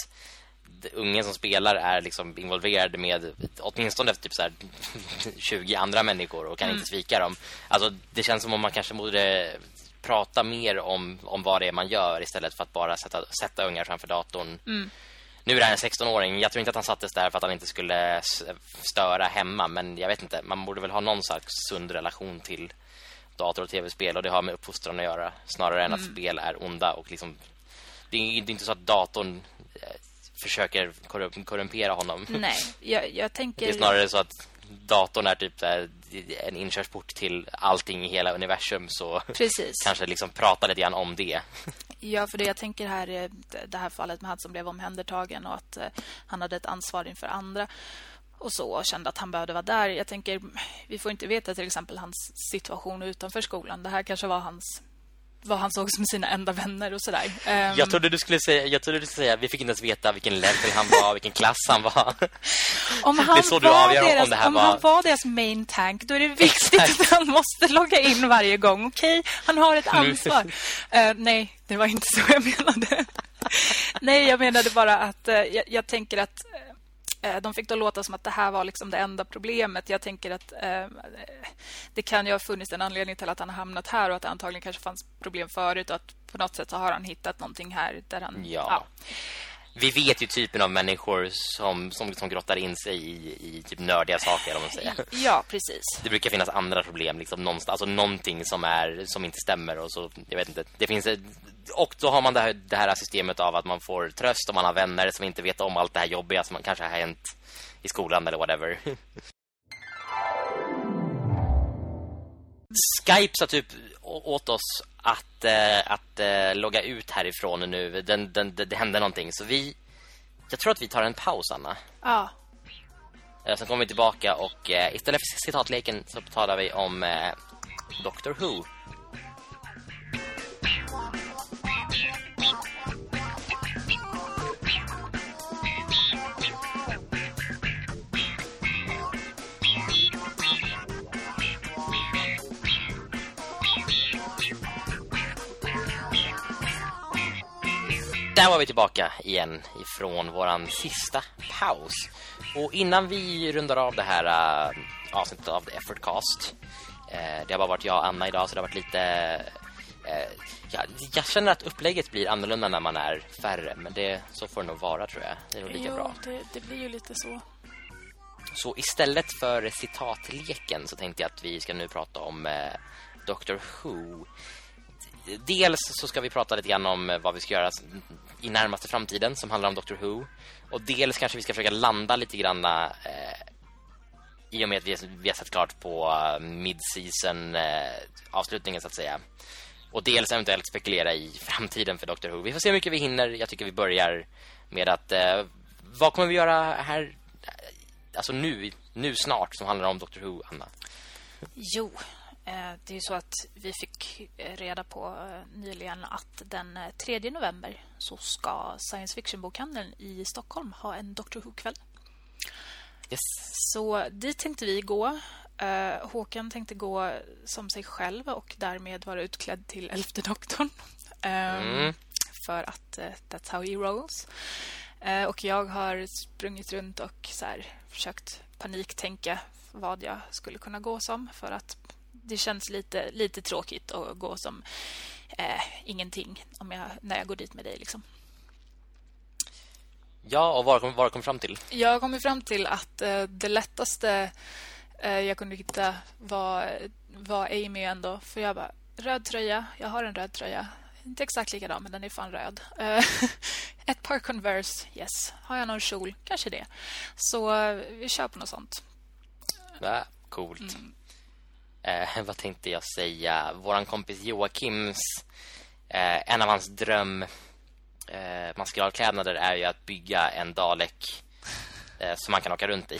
[SPEAKER 1] ungen som spelar är liksom involverad med åtminstone typ så här 20 andra människor och kan mm. inte svika dem. Alltså det känns som om man kanske borde prata mer om, om vad det är man gör istället för att bara sätta, sätta ungar framför datorn.
[SPEAKER 2] Mm.
[SPEAKER 1] Nu är det en 16-åring. Jag tror inte att han sattes där för att han inte skulle störa hemma. Men jag vet inte, man borde väl ha någon slags sund relation till dator och tv-spel. Och det har med uppfostran att göra. Snarare än att mm. spel är onda. Och liksom, det är inte så att datorn eh, försöker korrumpera honom.
[SPEAKER 2] Nej, jag, jag tänker...
[SPEAKER 1] Det är snarare så att datorn är typ en inkörsport till allting i hela universum så
[SPEAKER 2] Precis.
[SPEAKER 1] kanske liksom prata lite grann om det.
[SPEAKER 2] Ja, för det jag tänker här det här fallet med han som blev omhändertagen och att eh, han hade ett ansvar inför andra och så och kände att han behövde vara där. Jag tänker vi får inte veta till exempel hans situation utanför skolan. Det här kanske var hans vad han såg som sina enda vänner och sådär. Um,
[SPEAKER 1] jag trodde du skulle säga jag trodde du skulle säga vi fick inte ens veta vilken level han var, vilken klass han var.
[SPEAKER 2] Om han, var, deras, om, om var... han var deras main tank då är det viktigt att han måste logga in varje gång. Okej, okay? han har ett ansvar. uh, nej, det var inte så jag menade. nej, jag menade bara att uh, jag, jag tänker att de fick då låta som att det här var liksom det enda problemet. Jag tänker att eh, det kan ju ha funnits en anledning till att han har hamnat här och att det antagligen kanske fanns problem förut och att på något sätt så har han hittat någonting här där han...
[SPEAKER 1] Ja. ja vi vet ju typen av människor som, som, som grottar in sig i, i typ nördiga saker om man säger.
[SPEAKER 2] Ja, precis.
[SPEAKER 1] Det brukar finnas andra problem liksom någonstans alltså någonting som är som inte stämmer och så jag vet inte. Det finns och då har man det här, det här systemet av att man får tröst om man har vänner som inte vet om allt det här jobbiga som man kanske har hänt i skolan eller whatever. Skype sa typ åt oss att, eh, att eh, logga ut härifrån nu. Den, den, det, det hände någonting. Så vi... Jag tror att vi tar en paus, Anna.
[SPEAKER 2] Ja.
[SPEAKER 1] Eh, sen kommer vi tillbaka och eh, istället för citatleken så talar vi om eh, Doctor Who. Där var vi tillbaka igen ifrån våran sista paus. Och innan vi rundar av det här uh, avsnittet av The Effortcast. Uh, det har bara varit jag och Anna idag så det har varit lite... Uh, ja, jag känner att upplägget blir annorlunda när man är färre. Men det, så får det nog vara tror jag. Det är nog lika
[SPEAKER 2] jo,
[SPEAKER 1] bra.
[SPEAKER 2] Det, det blir ju lite så.
[SPEAKER 1] Så istället för citatleken så tänkte jag att vi ska nu prata om eh, Doctor Who. Dels så ska vi prata lite grann om eh, vad vi ska göra i närmaste framtiden som handlar om Doctor Who. Och dels kanske vi ska försöka landa lite grann eh, i och med att vi, vi har sett klart på eh, mid-season eh, avslutningen så att säga. Och dels eventuellt spekulera i framtiden för Doctor Who. Vi får se hur mycket vi hinner. Jag tycker vi börjar med att eh, vad kommer vi göra här eh, alltså nu nu snart som handlar om Doctor Who Anna?
[SPEAKER 2] Jo, det är ju så att vi fick reda på eh, nyligen att den 3 eh, november så ska science fiction-bokhandeln i Stockholm ha en Doctor Who-kväll.
[SPEAKER 1] Yes.
[SPEAKER 2] Så dit tänkte vi gå. Håkan tänkte gå som sig själv och därmed vara utklädd till elfte doktorn. Mm. För att that's how he rolls. Och jag har sprungit runt och så här, försökt paniktänka vad jag skulle kunna gå som för att det känns lite, lite tråkigt att gå som eh, ingenting om jag, när jag går dit med dig. Liksom.
[SPEAKER 1] Ja, och vad har du kommit fram till?
[SPEAKER 2] Jag har kommit fram till att eh, det lättaste eh, jag kunde hitta var, var Amy ändå. För jag bara, röd tröja, jag har en röd tröja. Inte exakt likadan, men den är fan röd. Eh, ett par Converse, yes. Har jag någon kjol? Kanske det. Så eh, vi kör på något sånt.
[SPEAKER 1] Va, coolt. Mm. Eh, vad tänkte jag säga? Våran kompis Joakims eh, en av hans dröm eh, maskeralklädnader är ju att bygga en Dalek eh, som man kan åka runt i.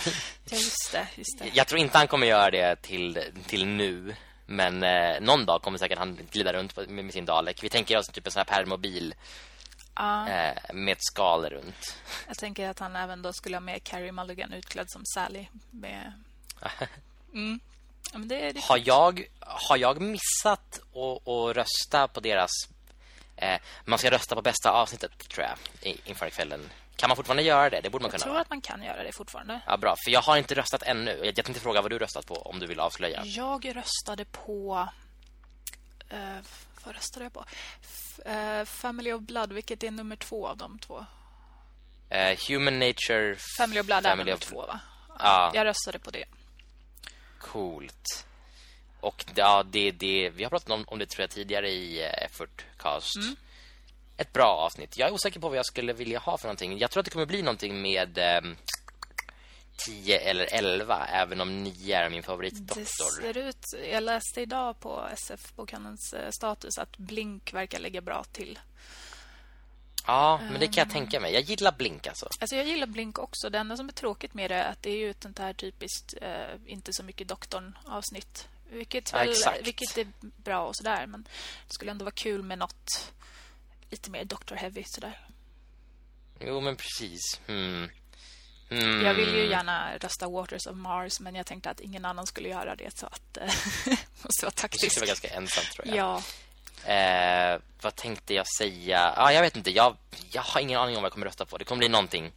[SPEAKER 2] Ja, just det, just det.
[SPEAKER 1] Jag tror inte han kommer göra det till, till nu. Men eh, någon dag kommer säkert han glida runt med, med sin Dalek. Vi tänker oss typ en sån här permobil
[SPEAKER 2] uh.
[SPEAKER 1] eh, med ett skal runt.
[SPEAKER 2] Jag tänker att han även då skulle ha med Carrie Mulligan utklädd som Sally med Mm. Ja, det, det
[SPEAKER 1] har, jag, har jag missat att rösta på deras... Eh, man ska rösta på bästa avsnittet, tror jag, inför kvällen. Kan man fortfarande göra det? Det borde man
[SPEAKER 2] jag
[SPEAKER 1] kunna.
[SPEAKER 2] Jag tror att man kan göra det fortfarande.
[SPEAKER 1] Ja, bra. För jag har inte röstat ännu. Jag tänkte fråga vad du röstat på, om du vill avslöja.
[SPEAKER 2] Jag röstade på... Uh, vad röstade jag på? F uh, Family of Blood, vilket är nummer två av de två.
[SPEAKER 1] Uh, Human Nature...
[SPEAKER 2] Family of Blood Family är nummer of... två, va?
[SPEAKER 1] Ja.
[SPEAKER 2] Jag röstade på det.
[SPEAKER 1] Coolt. Och ja, det, det, vi har pratat om, om det tror jag tidigare i uh, Effortcast. Mm. Ett bra avsnitt. Jag är osäker på vad jag skulle vilja ha för någonting. Jag tror att det kommer bli någonting med um, 10 eller 11 även om 9 är min favoritdoktor.
[SPEAKER 2] Det ser ut jag läste idag på SF-bokhandelns eh, status att Blink verkar lägga bra till.
[SPEAKER 1] Ja, men det kan jag um, tänka mig. Jag gillar Blink alltså.
[SPEAKER 2] Alltså jag gillar Blink också. Det enda som är tråkigt med det är att det är ju ett sånt här typiskt uh, inte så mycket doktorn avsnitt. Vilket, väl, ja, vilket är bra och sådär. Men det skulle ändå vara kul med något lite mer Doctor Heavy sådär.
[SPEAKER 1] Jo, men precis. Hmm.
[SPEAKER 2] Mm. Jag vill ju gärna rösta Waters of Mars men jag tänkte att ingen annan skulle göra det så att eh, måste vara taktiskt. Det
[SPEAKER 1] skulle vara ganska ensam tror jag.
[SPEAKER 2] Ja.
[SPEAKER 1] Eh, vad tänkte jag säga? Ah, jag vet inte. Jag, jag har ingen aning om vad jag kommer rösta på. Det kommer bli någonting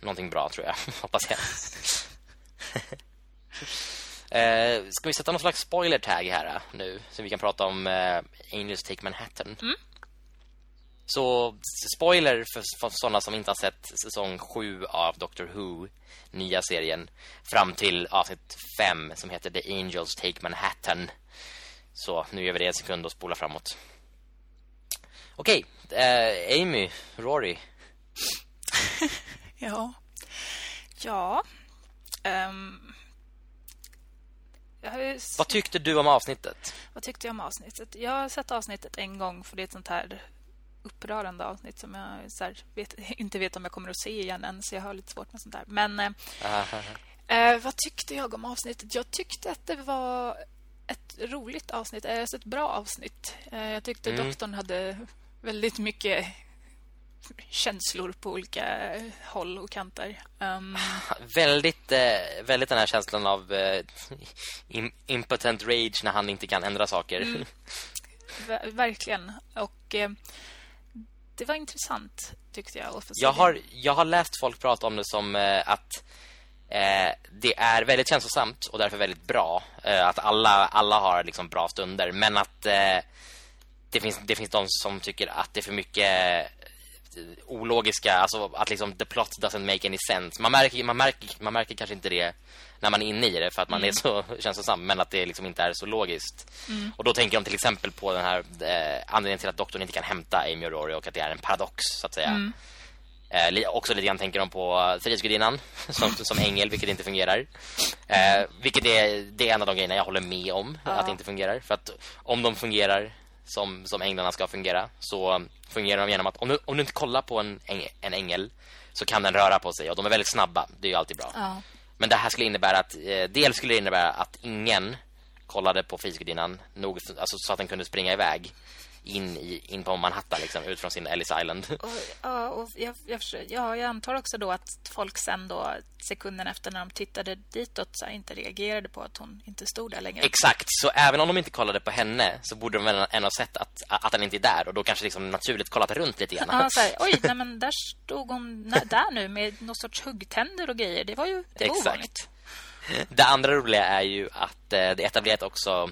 [SPEAKER 1] någonting bra tror jag. Hoppas jag. eh, ska vi sätta någon slags spoiler tag här eh, nu så vi kan prata om eh, Angels Take Manhattan.
[SPEAKER 2] Mm.
[SPEAKER 1] Så spoiler för, för sådana som inte har sett säsong 7 av Doctor Who, nya serien, fram till avsnitt 5 som heter The Angels Take Manhattan. Så nu gör vi det en sekund och spolar framåt. Okej, eh, Amy, Rory.
[SPEAKER 2] ja. Ja. Um,
[SPEAKER 1] Vad tyckte du om avsnittet?
[SPEAKER 2] Vad tyckte jag om avsnittet? Jag har sett avsnittet en gång för det är ett sånt här upprörande avsnitt som jag här, vet, inte vet om jag kommer att se igen än så jag har lite svårt med sånt där. Men eh, eh, vad tyckte jag om avsnittet? Jag tyckte att det var ett roligt avsnitt, eh, alltså ett bra avsnitt. Eh, jag tyckte mm. doktorn hade väldigt mycket känslor på olika håll och kanter. Um...
[SPEAKER 1] väldigt, eh, väldigt den här känslan av eh, impotent rage när han inte kan ändra saker. Mm.
[SPEAKER 2] Ver verkligen. Och eh, det var intressant tyckte jag.
[SPEAKER 1] Jag har, jag har läst folk prata om det som eh, att eh, det är väldigt känslosamt och därför väldigt bra. Eh, att alla, alla har liksom bra stunder. Men att eh, det, finns, det finns de som tycker att det är för mycket eh, ologiska, alltså att liksom the plot doesn't make any sense. Man märker, man märker, man märker kanske inte det när man är inne i det för att man mm. är så känslosam men att det liksom inte är så logiskt. Mm. Och då tänker de till exempel på den här eh, anledningen till att doktorn inte kan hämta Amy och Rory och att det är en paradox så att säga. Mm. Eh, också lite grann tänker de på Frihetsgudinnan som, som ängel, vilket inte fungerar. Eh, vilket är, det är en av de grejerna jag håller med om, ja. att det inte fungerar. För att om de fungerar som, som änglarna ska fungera så fungerar de genom att om du, om du inte kollar på en, en ängel så kan den röra på sig och de är väldigt snabba. Det är ju alltid bra. Ja. Men det här skulle innebära att eh, dels skulle det innebära att ingen kollade på Frihetsgudinnan nog alltså så att den kunde springa iväg in, i, in på Manhattan liksom, ut från sin Ellis Island.
[SPEAKER 2] Och, ja, och jag, jag, ja, jag antar också då att folk sen då sekunden efter när de tittade ditåt så inte reagerade på att hon inte stod där längre.
[SPEAKER 1] Exakt, så även om de inte kollade på henne så borde de väl ändå ha sett att, att han inte är där och då kanske liksom naturligt kollat runt lite grann.
[SPEAKER 2] Ja, så här, oj, nej, men där stod hon där nu med någon sorts huggtänder och grejer. Det var ju det var Exakt. Ovanligt.
[SPEAKER 1] Det andra roliga är ju att eh, det etablerat också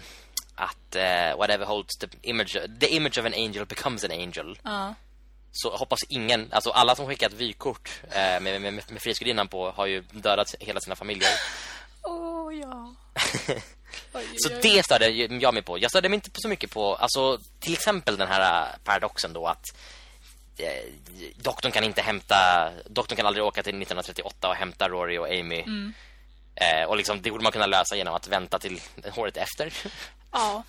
[SPEAKER 1] att uh, whatever holds the image the image of an angel becomes an angel. Uh. Så hoppas ingen, alltså alla som skickat vykort uh, med, med, med, med Frihetsgudinnan på har ju dödat hela sina familjer.
[SPEAKER 2] Åh, oh, ja.
[SPEAKER 1] så det störde jag mig på. Jag störde mig inte på så mycket på, alltså till exempel den här paradoxen då att eh, doktorn kan inte hämta, doktorn kan aldrig åka till 1938 och hämta Rory och Amy. Mm. Eh, och liksom, det borde man kunna lösa genom att vänta till året efter.
[SPEAKER 2] Ja.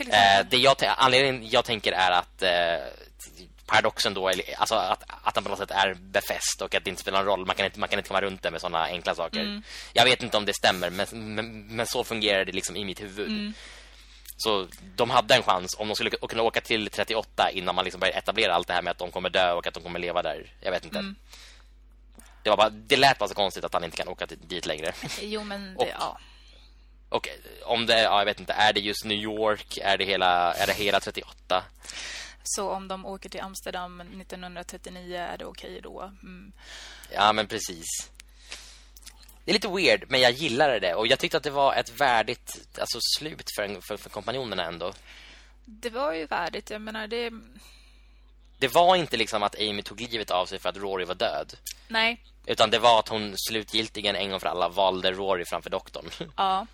[SPEAKER 1] Eh, det jag, anledningen jag tänker är att eh, paradoxen då alltså att, att den på något sätt är befäst och att det inte spelar någon roll. Man kan inte, man kan inte komma runt det med sådana enkla saker. Mm. Jag vet inte om det stämmer, men, men, men, så fungerar det liksom i mitt huvud. Mm. Så de hade en chans om de skulle kunna åka till 38 innan man liksom började etablera allt det här med att de kommer dö och att de kommer leva där. Jag vet inte. Mm. Det, var bara, det lät bara så konstigt att han inte kan åka dit längre.
[SPEAKER 2] Jo, men det, och, ja.
[SPEAKER 1] Och om det, ja, jag vet inte, är det just New York? Är det hela, är det hela 38?
[SPEAKER 2] Så om de åker till Amsterdam 1939 är det okej då? Mm.
[SPEAKER 1] Ja, men precis. Det är lite weird, men jag gillade det. Och jag tyckte att det var ett värdigt alltså, slut för, för, för kompanjonerna ändå.
[SPEAKER 2] Det var ju värdigt, jag menar det...
[SPEAKER 1] Det var inte liksom att Amy tog livet av sig för att Rory var död.
[SPEAKER 2] Nej.
[SPEAKER 1] Utan det var att hon slutgiltigen en gång för alla valde Rory framför doktorn.
[SPEAKER 2] Ja.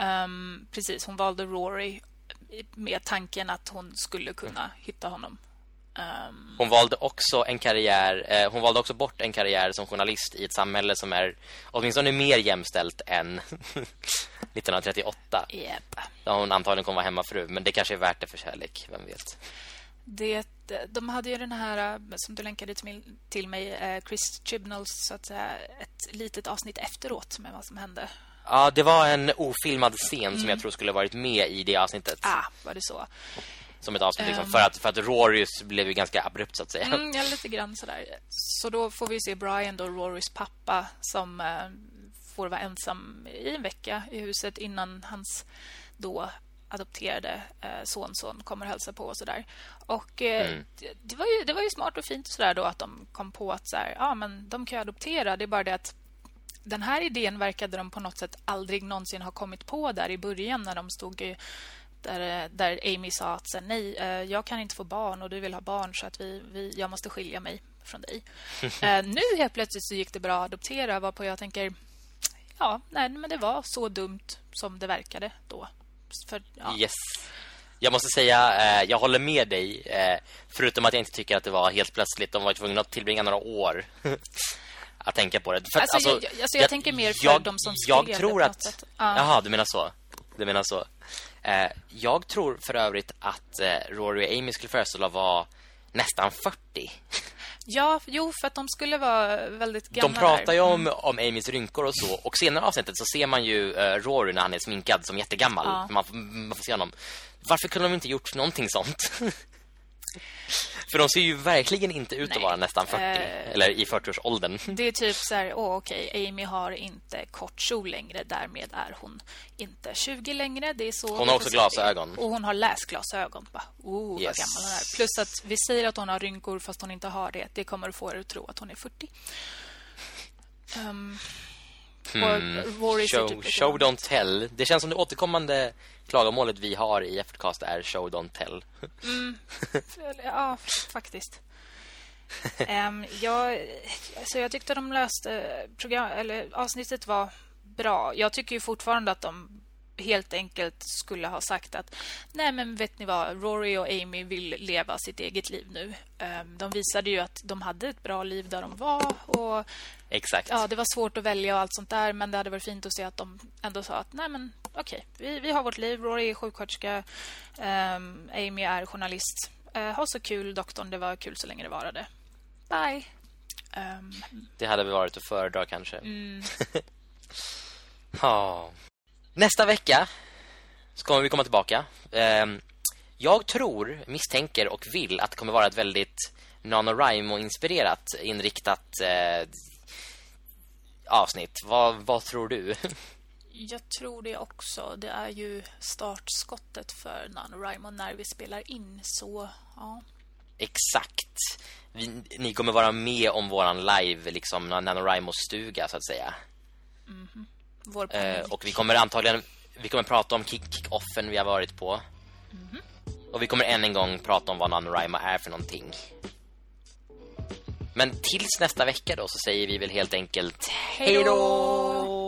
[SPEAKER 2] Um, precis, hon valde Rory med tanken att hon skulle kunna hitta honom.
[SPEAKER 1] Um, hon valde också en karriär eh, Hon valde också bort en karriär som journalist I ett samhälle som är åtminstone mer jämställt än 1938
[SPEAKER 2] yep.
[SPEAKER 1] Då hon antagligen kommer vara hemmafru Men det kanske är värt det för kärlek, vem vet
[SPEAKER 2] det, De hade ju den här eh, Som du länkade till, till mig eh, Chris Chibnalls så att säga, Ett litet avsnitt efteråt Med vad som hände
[SPEAKER 1] Ja, det var en ofilmad scen mm. som jag tror skulle varit med i det avsnittet.
[SPEAKER 2] Ah, var det så?
[SPEAKER 1] Som ett avsnitt liksom, um, för, att, för att Rorius blev ju ganska abrupt så att säga.
[SPEAKER 2] Mm, ja, lite grann sådär. Så då får vi se Brian då, Rorys pappa, som eh, får vara ensam i en vecka i huset innan hans då adopterade eh, sonson kommer hälsa på och sådär. Och eh, mm. det, det, var ju, det var ju smart och fint sådär då att de kom på att så här, ja men de kan adoptera. Det är bara det att den här idén verkade de på något sätt aldrig någonsin ha kommit på där i början när de stod där, där Amy sa att så, nej, eh, jag kan inte få barn och du vill ha barn så att vi, vi, jag måste skilja mig från dig. uh, nu helt plötsligt så gick det bra att adoptera varpå jag tänker ja, nej, men det var så dumt som det verkade då.
[SPEAKER 1] För, ja. Yes. Jag måste säga, eh, jag håller med dig. Eh, förutom att jag inte tycker att det var helt plötsligt. De var tvungna att tillbringa några år att tänka på det.
[SPEAKER 2] För, alltså, alltså, jag, alltså, jag, jag, tänker mer för jag, de som
[SPEAKER 1] skrev Jag tror att... Uh. Jaha, du menar så. Du menar så. Eh, jag tror för övrigt att eh, Rory och Amy skulle föreställa vara nästan 40.
[SPEAKER 2] Ja, jo, för att de skulle vara väldigt gamla
[SPEAKER 1] De pratar ju om, mm. om Amys rynkor och så. Och senare avsnittet så ser man ju uh, Rory när han är sminkad som jättegammal. Ja. Man, man får se honom. Varför kunde de inte gjort någonting sånt? För de ser ju verkligen inte ut
[SPEAKER 2] Nej.
[SPEAKER 1] att vara nästan 40
[SPEAKER 2] Eh,
[SPEAKER 1] eller i 40-årsåldern.
[SPEAKER 2] Det är typ så här, åh okej, Amy har inte kort kjol längre, därmed är hon inte 20 längre. Det är så
[SPEAKER 1] Hon har också glasögon.
[SPEAKER 2] Och hon har läsglasögon. Bara, oh, vad
[SPEAKER 1] Yes.
[SPEAKER 2] gammal hon är. Plus att vi säger att hon har rynkor fast hon inte har det. Det kommer att få er att tro att hon är 40. Um,
[SPEAKER 1] Hmm.
[SPEAKER 2] och Rory ser
[SPEAKER 1] Show,
[SPEAKER 2] typ
[SPEAKER 1] show don't tell. Det känns som det återkommande klagomålet vi har i Effortcast är show don't tell.
[SPEAKER 2] Ja, faktiskt. um, jag, alltså jag tyckte de löste program, eller avsnittet var bra. Jag tycker ju fortfarande att de helt enkelt skulle ha sagt att nej men vet ni vad, Rory och Amy vill leva sitt eget liv nu. Um, de visade ju att de hade ett bra liv där de var och
[SPEAKER 1] Exakt.
[SPEAKER 2] ja, det var svårt att välja och allt sånt där men det hade varit fint att se att de ändå sa att nej men okej, vi, vi har vårt liv. Rory är sjuksköterska, um, Amy är journalist. Uh, ha så kul doktorn, det var kul så länge det varade. Bye. Um,
[SPEAKER 1] Det hade väl varit att föredra kanske.
[SPEAKER 2] mm,
[SPEAKER 1] Ja. Nästa vecka kommer vi komma tillbaka. Ehm, Jag tror, misstänker och vill att det kommer vara ett väldigt NaNoWriMo-inspirerat, inriktat eh, avsnitt. Vad, vad tror du?
[SPEAKER 2] jag tror det också. Det är ju startskottet för NaNoWriMo när vi spelar in. Så ja,
[SPEAKER 1] Exakt. Vi, ni kommer vara med om våran live, liksom NaNoWriMo-stuga så att säga.
[SPEAKER 2] vår
[SPEAKER 1] Eh, och vi kommer antagligen vi kommer prata om kick- kick-offen vi har varit på. Och vi kommer än en gång prata om vad NaNoWriMo är för någonting. Men tills nästa vecka då så säger vi väl helt enkelt hej då!